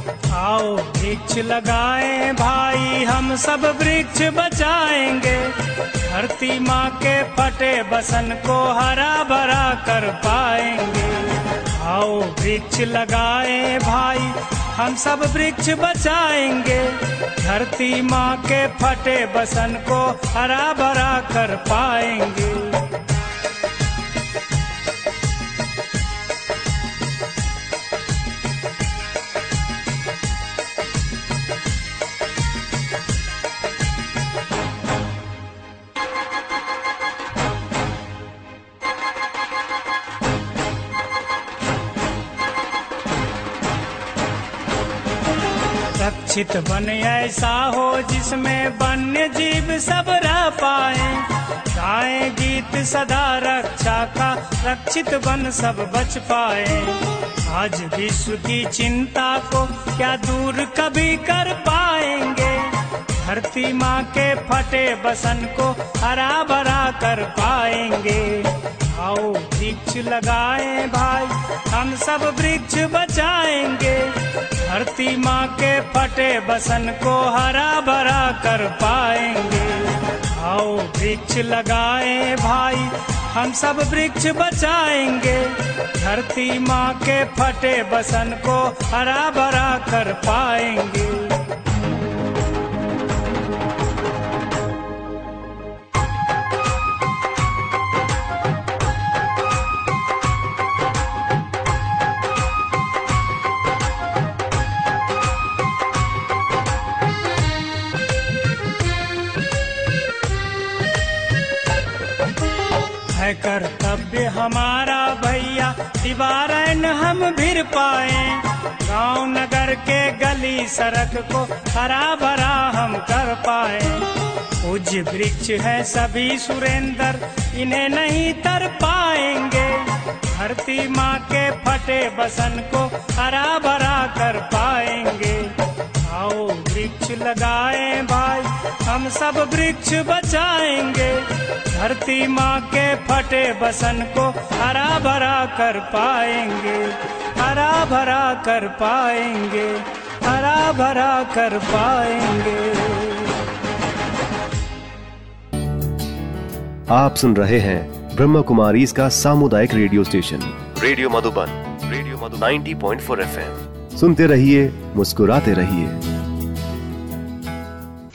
आओ, वृक्ष लगाए भाई, हम सब वृक्ष बचाएँगे। धरती माँ के फटे बसन को हरा भरा कर पाएँगे। आओ, वृक्ष लगाए भाई, हम सब वृक्ष बचाएँगे। धरती माँ के फटे बसन को हरा भरा कर पाएँगे। रक्षित बन ऐसा हो जिसमें वन्य जीव सब रह पाए। गाए गीत सदा रक्षा का रक्षित बन सब बच पाए। आज विश्व की चिंता को क्या दूर कभी कर पाएँगे? धरती माँ के फटे बसन को हरा भरा कर पाएँगे। आओ वृक्ष लगाए भाई, हम सब वृक्ष बचाएँगे। धरती माँ के फटे बसन को हरा भरा कर पाएँगे। आओ वृक्ष लगाए भाई, हम सब वृक्ष बचाएँगे। धरती माँ के फटे बसन को हरा भरा कर पाएँगे। है कर्तव्य हमारा भैया दीवारन हम भिर पाए। गाँव नगर के गली सड़क को हरा भरा हम कर पाए। उज वृक्ष है सभी सुरेंद्र, इन्हें नहीं तर पाएँगे। धरती माँ के फटे बसन को हरा भरा कर पाएँगे। आओ वृक्ष लगाए भाई हम सब वृक्ष बचाएँगे। धरती माँ के फटे बसन को हरा भरा कर पाएँगे हरा भरा कर पाएँगे हरा भरा कर पाएँगे। आप सुन रहे हैं ब्रह्म कुमारी इसका सामुदायिक radio station. Radio Madhuban radio Madhu 90.4 FM. सुनते रहिए मुस्कुराते रहिए।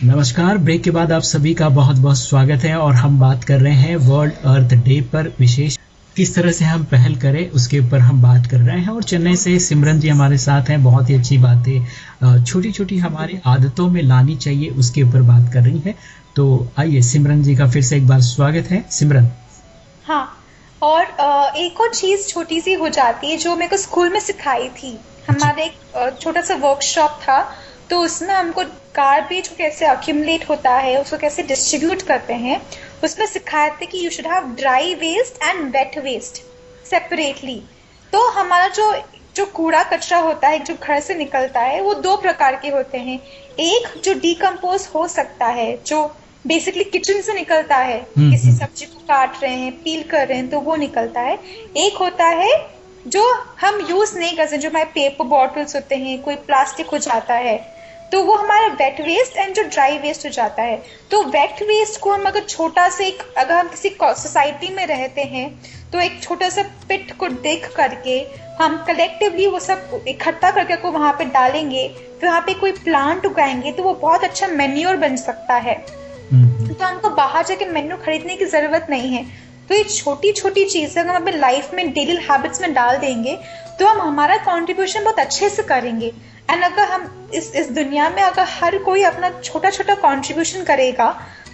नमस्कार ब्रेक के बाद आप सभी का बहुत बहुत स्वागत है और हम बात कर रहे हैं वर्ल्ड अर्थ डे पर विशेष किस तरह से हम पहल करें उसके ऊपर हम बात कर रहे हैं और चेन्नई से सिमरन जी हमारे साथ हैं बहुत ही अच्छी बातें छोटी छोटी हमारी आदतों में लानी चाहिए उसके ऊपर बात कर रही है। तो आइए सिमरन जी का फिर से एक बार स्वागत है। सिमरन। हाँ और एक और चीज़ छोटी सी हो जाती है जो मेरे को स्कूल में सिखाई थी। हमारा एक छोटा सा वर्कशॉप था तो उसमें हमको गार्बेज कैसे अक्यूमलेट होता है, उसको कैसे डिस्ट्रीब्यूट करते हैं, उसमें सिखाए थे कि you should have dry waste and wet waste separately तो हमारा जो जो कूड़ा कचरा होता है, जो घर से निकलता है, वो दो प्रकार के होते हैं। एक जो डिकम्पोज हो सकता है, जो बेसिकली किचन से निकलता है। हम्म, किसी हम्म। सब्ज़ी को काट रहे हैं पील कर रहे हैं तो वो निकलता है। एक होता है जो हम यूज़ नहीं कर सकते जो हमारे पेपर बॉटल्स होते हैं कोई प्लास्टिक हो जाता है तो वो हमारा वेट वेस्ट एंड जो ड्राई वेस्ट हो जाता है। तो वेट वेस्ट को हम अगर छोटा से एक अगर हम किसी सोसाइटी में रहते हैं तो एक छोटा सा पिट को देख करके हम कलेक्टिवली वो सब इकट्ठा करके को वहाँ पे डालेंगे फिर वहाँ पे कोई प्लांट उगाएँगे तो वो बहुत अच्छा मेन्योर बन सकता है। तो हमको बाहर जाके मेन्यू खरीदने की ज़रूरत नहीं है। तो ये छोटी छोटी चीज़ें अगर हम अपने लाइफ में डेली हैबिट्स में डाल देंगे तो हम हमारा कंट्रीब्यूशन बहुत अच्छे से करेंगे। एंड अगर हम इस इस दुनिया में अगर हर कोई अपना छोटा छोटा कंट्रीब्यूशन करेगा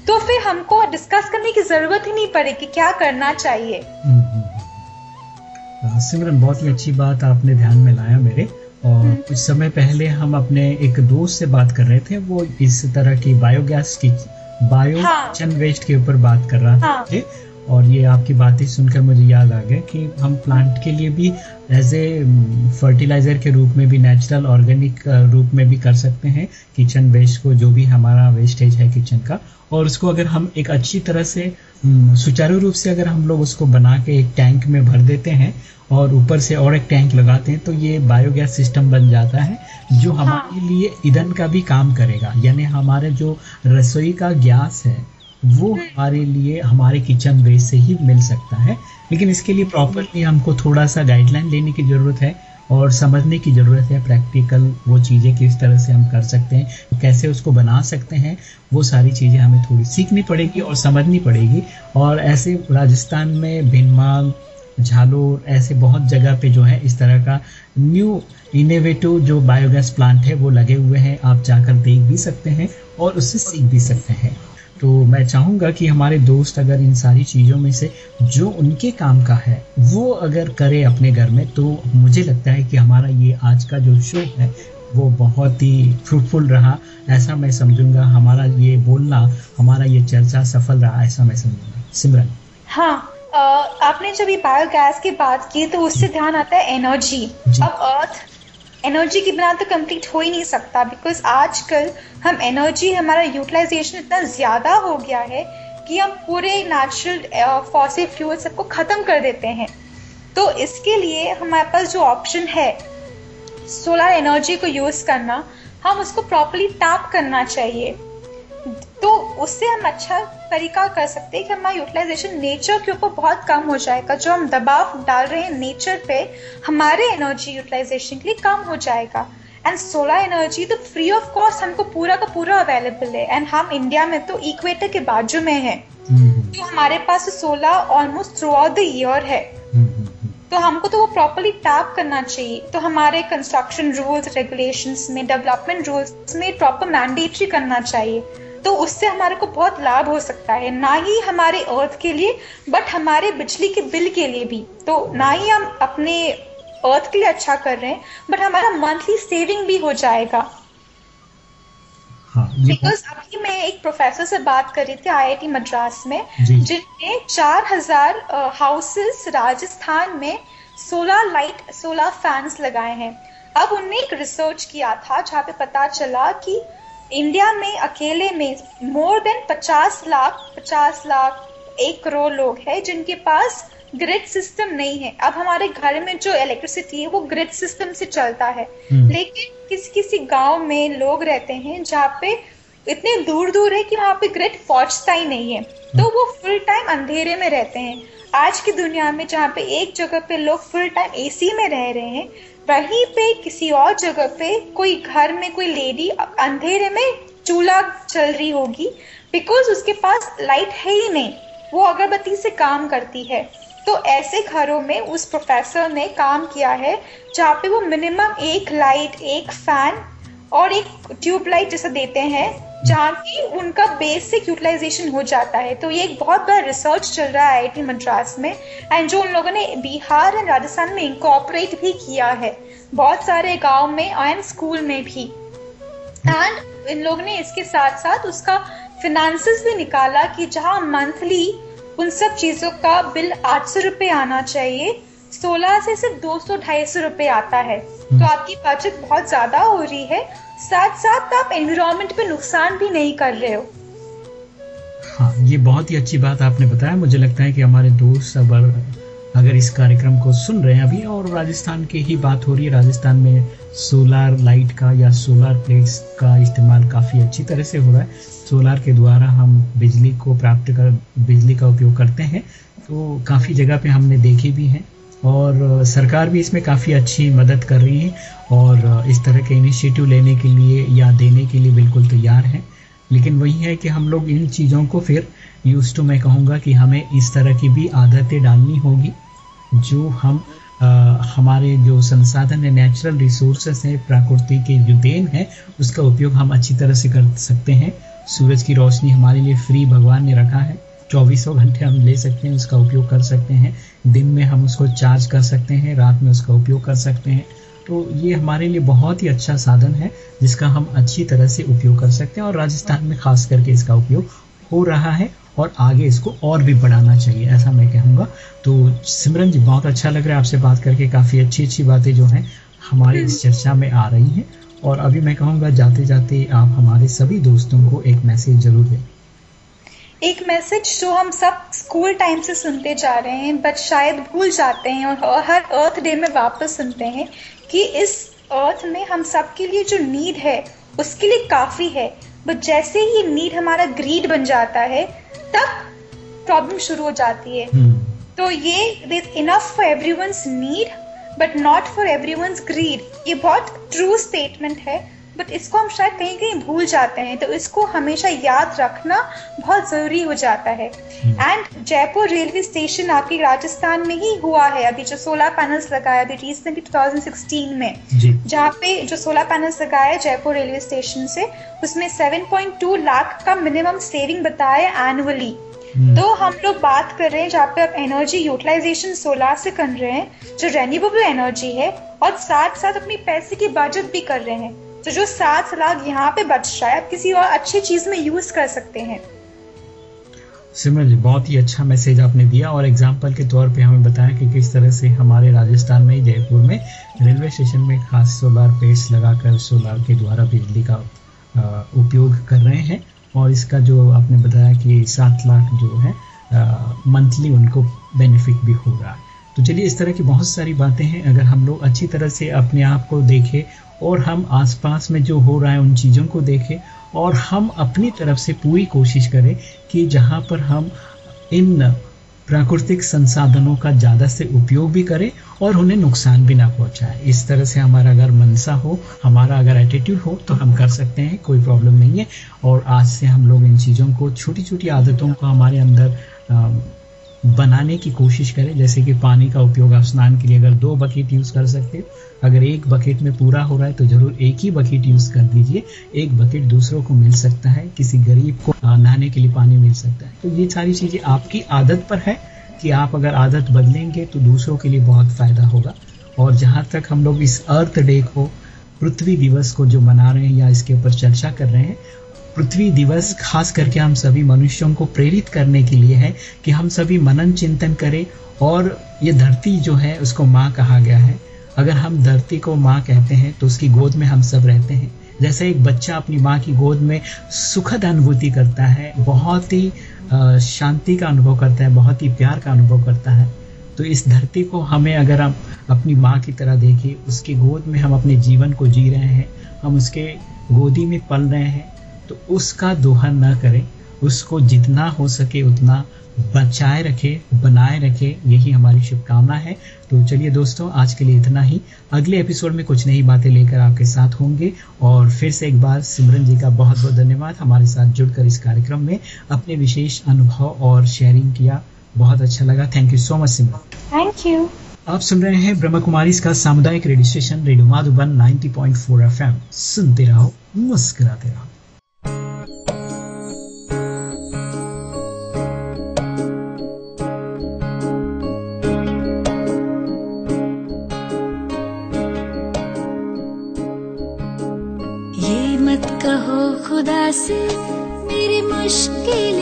तो फिर हमको डिस्कस करने की ज़रूरत ही नहीं पड़ेगी क्या करना चाहिए। हम्म, हम्म। आ, सिमरन बहुत ही अच्छी बात आपने ध्यान में लाया मेरे। और कुछ समय पहले हम अपने एक दोस्त से बात कर रहे थे वो इस तरह की बायोगैस की बायो हाँ। वेस्ट के ऊपर बात कर रहा हाँ। थे और ये आपकी बातें सुनकर मुझे याद आ गया कि हम प्लांट के लिए भी एज ए फर्टिलाइज़र के रूप में भी नेचुरल ऑर्गेनिक रूप में भी कर सकते हैं किचन वेस्ट को जो भी हमारा वेस्टेज है किचन का। और उसको अगर हम एक अच्छी तरह से हम्म, सुचारू रूप से अगर हम लोग उसको बना के एक टैंक में भर देते हैं और ऊपर से और एक टैंक लगाते हैं तो ये बायोगैस सिस्टम बन जाता है जो हमारे लिए ईंधन का भी काम करेगा। यानी हमारे जो रसोई का गैस है वो हमारे लिए, हमारे किचन वेस्ट से ही मिल सकता है। लेकिन इसके लिए प्रॉपरली हमको थोड़ा सा गाइडलाइन लेने की ज़रूरत है और समझने की ज़रूरत है प्रैक्टिकल वो चीज़ें किस तरह से हम कर सकते हैं, कैसे उसको बना सकते हैं। वो सारी चीज़ें हमें थोड़ी सीखनी पड़ेगी और समझनी पड़ेगी। और ऐसे राजस्थान में भिनमाल झालोर, ऐसे बहुत जगह पे जो है इस तरह का न्यू इनोवेटिव जो बायोगैस प्लांट है वो लगे हुए हैं। आप जाकर देख भी सकते हैं और उससे सीख भी सकते हैं। तो मैं चाहूँगा कि हमारे दोस्त अगर इन सारी चीज़ों में से जो उनके काम का है वो अगर करे अपने घर में तो मुझे लगता है कि हमारा ये आज का जो शो है वो बहुत ही फ्रूटफुल रहा। ऐसा मैं समझूँगा हमारा ये बोलना हमारा ये चर्चा सफल रहा ऐसा मैं समझूँगा। सिमरन। हाँ आपने जब ये बायोगैस की बात की तो उससे ध्यान आता है एनर्जी अब अर्थ एनर्जी के बिना तो कंप्लीट हो ही नहीं सकता बिकॉज़ आजकल हम एनर्जी हमारा यूटिलाइजेशन इतना ज़्यादा हो गया है कि हम पूरे नेचुरल फॉसिल फ्यूल सबको ख़त्म कर देते हैं। तो इसके लिए हमारे पास जो ऑप्शन है सोलर एनर्जी को यूज़ करना, हम उसको प्रॉपरली टैप करना चाहिए। तो उससे हम अच्छा तरीका कर सकते हैं कि हमारा यूटिलाइजेशन नेचर के ऊपर बहुत कम हो जाएगा। जो हम दबाव डाल रहे हैं नेचर पे हमारे एनर्जी यूटिलाइजेशन के लिए कम हो जाएगा। एंड सोलर एनर्जी तो फ्री ऑफ़ कॉस्ट हमको पूरा का पूरा अवेलेबल है। एंड हम इंडिया में तो इक्वेटर के बाजू में है। हम्म। तो हमारे पास solar almost throughout the year है। हम्म। तो हमको तो वो प्रॉपरली टैप करना चाहिए। तो हमारे कंस्ट्रक्शन रूल्स रेगुलेशंस में डेवलपमेंट रूल्स में प्रॉपर मैंडेटरी करना चाहिए। तो उससे हमारे को बहुत लाभ हो सकता है। ना ही हमारे अर्थ के लिए बट हमारे बिजली के बिल के लिए भी। तो ना ही हम अपने अर्थ के लिए अच्छा कर रहे हैं बट हमारा मंथली सेविंग भी हो जाएगा। बिकॉज़ हाँ, अभी मैं एक प्रोफेसर से बात कर रही थी आईआईटी मद्रास में जिनने चार हज़ार हाउसेस राजस्थान में सोलर लाइट सोलर फैंस लगाए हैं। अब उनने एक रिसर्च किया था जहाँ पे पता चला कि इंडिया में अकेले में मोर देन 50 लाख 50 लाख एक करोड़ लोग हैं जिनके पास ग्रिड सिस्टम नहीं है। अब हमारे घर में जो इलेक्ट्रिसिटी है वो ग्रिड सिस्टम से चलता है। हम्म। लेकिन किसी किसी गाँव में लोग रहते हैं जहाँ पे इतने दूर दूर है कि वहाँ पे ग्रिड पहुँचता ही नहीं है। तो वो फुल टाइम अंधेरे में रहते हैं। आज की दुनिया में जहाँ पे एक जगह पे लोग फुल टाइम एसी में रह रहे हैं वहीं पे किसी और जगह पे कोई घर में कोई लेडी अंधेरे में चूल्हा चल रही होगी बिकॉज़ उसके पास लाइट है ही नहीं। वो अगरबत्ती से काम करती है। तो ऐसे घरों में उस प्रोफेसर ने काम किया है, जहाँ पे वो मिनिमम एक लाइट एक फ़ैन और एक ट्यूबलाइट जैसा देते हैं, जहाँ की उनका बेसिक यूटिलाइजेशन हो जाता है। तो ये एक बहुत बड़ा रिसर्च चल रहा है आईआईटी मद्रास में एंड जो उन लोगों ने बिहार एंड राजस्थान में इंकॉपरेट भी किया है। बहुत सारे गाँव में एंड स्कूल में भी। एंड इन लोगों ने इसके साथ साथ उसका फिनेंसिस भी निकाला कि जहाँ मंथली उन सब चीज़ों का बिल आठ सौ रुपये आना चाहिए। सोलह से सिर्फ़ दो सौ ढाई सौ रुपये आता है। तो। आपकी बचत बहुत ज़्यादा हो रही है। साथ साथ आप एनवायरमेंट पे नुकसान भी नहीं कर रहे हो। हाँ ये बहुत ही अच्छी बात आपने बताया। मुझे लगता है कि हमारे दोस्त अगर अगर इस कार्यक्रम को सुन रहे हैं, अभी और राजस्थान की ही बात हो रही है। राजस्थान में सोलार लाइट का या सोलार प्लेट्स का इस्तेमाल काफ़ी अच्छी तरह से हो रहा है। सोलार के द्वारा हम बिजली को प्राप्त कर, बिजली का उपयोग करते हैं। तो काफ़ी जगह पे हमने देखे भी हैं। और सरकार भी इसमें काफ़ी अच्छी मदद कर रही है और इस तरह के इनिशिएटिव लेने के लिए या देने के लिए बिल्कुल तैयार है। लेकिन वही है कि हम लोग इन चीज़ों को फिर यूज़ टू मैं कहूँगा कि हमें इस तरह की भी आदतें डालनी होगी जो हम आ, हमारे जो संसाधन है नेचुरल रिसोर्सेस हैं प्रकृति के जो देन है उसका उपयोग हम अच्छी तरह से कर सकते हैं। सूरज की रोशनी हमारे लिए फ्री भगवान ने रखा है। चौबीसों घंटे हम ले सकते हैं, उसका उपयोग कर सकते हैं। दिन में हम उसको चार्ज कर सकते हैं, रात में उसका उपयोग कर सकते हैं। तो ये हमारे लिए बहुत ही अच्छा साधन है, जिसका हम अच्छी तरह से उपयोग कर सकते हैं और राजस्थान में खास करके इसका उपयोग हो रहा है और आगे इसको और भी बढ़ाना चाहिए, ऐसा मैं कहूँगा। तो सिमरन जी, बहुत अच्छा लग रहा है आपसे बात करके, काफ़ी अच्छी अच्छी बातें जो हैं हमारी इस चर्चा में आ रही हैं। और अभी मैं कहूँगा जाते जाते आप हमारे सभी दोस्तों को एक मैसेज ज़रूर दें। एक मैसेज जो हम सब स्कूल टाइम से सुनते जा रहे हैं बट शायद भूल जाते हैं और हर अर्थ डे में वापस सुनते हैं कि इस अर्थ में हम सब के लिए जो नीड है उसके लिए काफ़ी है। बट जैसे ही नीड हमारा ग्रीड बन जाता है तब प्रॉब्लम शुरू हो जाती है। हम्म, तो ये enough for everyone's need but not for everyone's greed ये बहुत ट्रू स्टेटमेंट है। बट इसको हम शायद कहीं कहीं भूल जाते हैं तो इसको हमेशा याद रखना बहुत ज़रूरी हो जाता है। एंड जयपुर रेलवे स्टेशन आपके राजस्थान में ही हुआ है। अभी जो सोलर पैनल्स लगाया अभी रिसेंटली 2016 में। जहाँ पे जो सोलर पैनल्स लगाए जयपुर रेलवे स्टेशन से उसमें 7.2 लाख का मिनिमम सेविंग बताया एनुअली हम्म, तो हम लोग बात कर रहे हैं जहाँ पे आप एनर्जी यूटिलाइजेशन सोलर से कर रहे हैं जो रेन्यूएबल एनर्जी है और साथ साथ अपनी पैसे की बचत भी कर रहे हैं। तो जो सात लाख यहाँ पे बच रहा है, आप किसी और अच्छी चीज़ में यूज़ कर सकते हैं। सिमरन जी, बहुत ही अच्छा मैसेज आपने दिया और एग्ज़ाम्पल के तौर पे हमें बताया कि किस तरह से हमारे राजस्थान में, जयपुर में रेलवे स्टेशन में खास सोलार पेड्स लगाकर सोलार के द्वारा बिजली का उपयोग कर रहे हैं। और इसका जो आपने बताया कि सात लाख जो है मंथली उनको बेनिफिट भी हो रहा है। तो चलिए इस तरह की बहुत सारी बातें हैं। अगर हम लोग अच्छी तरह से अपने आप को देखें और हम आसपास में जो हो रहा है उन चीज़ों को देखें और हम अपनी तरफ़ से पूरी कोशिश करें कि जहाँ पर हम इन प्राकृतिक संसाधनों का ज़्यादा से उपयोग भी करें और उन्हें नुकसान भी ना पहुँचाए। इस तरह से हमारा अगर मनसा हो हमारा अगर एटीट्यूड हो तो हम कर सकते हैं कोई प्रॉब्लम नहीं है। और आज से हम लोग इन चीज़ों को छोटी छोटी आदतों को हमारे अंदर अ, बनाने की कोशिश करें। जैसे कि पानी का उपयोग आप स्नान के लिए अगर दो बकेट यूज़ कर सकते हो, अगर एक बकेट में पूरा हो रहा है तो ज़रूर एक ही बकेट यूज़ कर दीजिए। एक बकेट दूसरों को मिल सकता है, किसी गरीब को नहाने के लिए पानी मिल सकता है। तो ये सारी चीज़ें आपकी आदत पर है कि आप अगर आदत बदलेंगे तो दूसरों के लिए बहुत फ़ायदा होगा। और जहाँ तक हम लोग इस अर्थ डे को पृथ्वी दिवस को जो मना रहे हैं या इसके ऊपर चर्चा कर रहे हैं, पृथ्वी दिवस खास करके हम सभी मनुष्यों को प्रेरित करने के लिए है कि हम सभी मनन चिंतन करें और ये धरती जो है, उसको माँ कहा गया है। अगर हम धरती को माँ कहते हैं तो उसकी गोद में हम सब रहते हैं। जैसे एक बच्चा अपनी माँ की गोद में सुखद अनुभूति करता है, बहुत ही शांति का अनुभव करता है, बहुत ही प्यार का अनुभव करता है। तो इस धरती को हमें अगर हम अपनी माँ की तरह देखें, उसकी गोद में हम अपने जीवन को जी रहे हैं, हम उसके गोदी में पल रहे हैं तो उसका दोहन न करें। उसको जितना हो सके उतना बचाए रखे, बनाए रखे। यही हमारी शुभकामना है। तो चलिए दोस्तों, आज के लिए इतना ही। अगले एपिसोड में कुछ नई बातें लेकर आपके साथ होंगे। और फिर से एक बार सिमरन जी का बहुत बहुत धन्यवाद हमारे साथ जुड़कर इस कार्यक्रम में। अपने विशेष अनुभव और शेयरिंग किया। बहुत अच्छा लगा। Thank you so much Simran thank you आप सुन रहे हैं ब्रह्म कुमारी इसका सामुदायिक radio station radio Madhuban 90.4 FM. सुनते रहो मुस्कुराते रहो। ये मत कहो खुदा से मेरी मुश्किलें।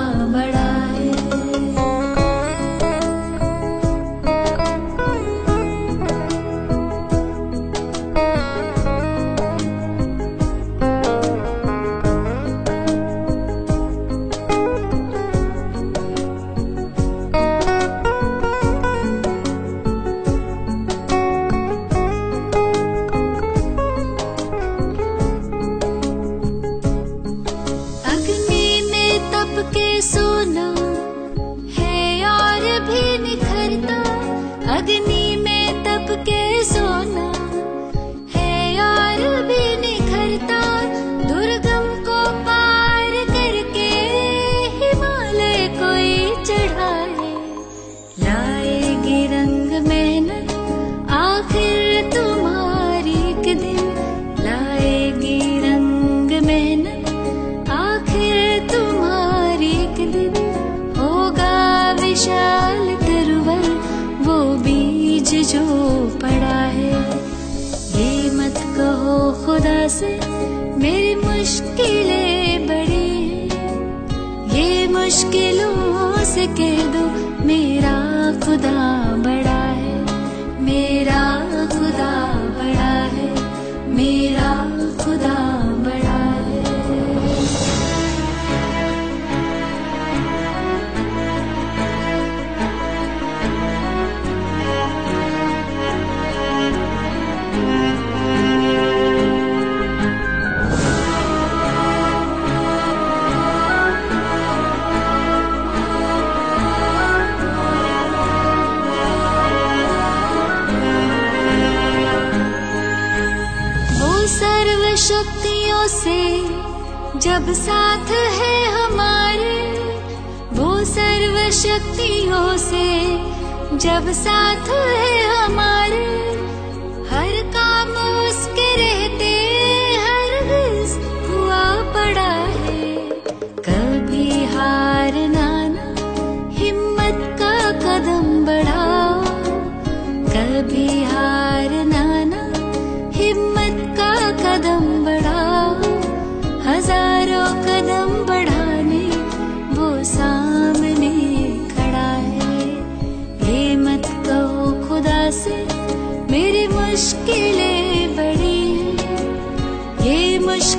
जब साथ है हमारे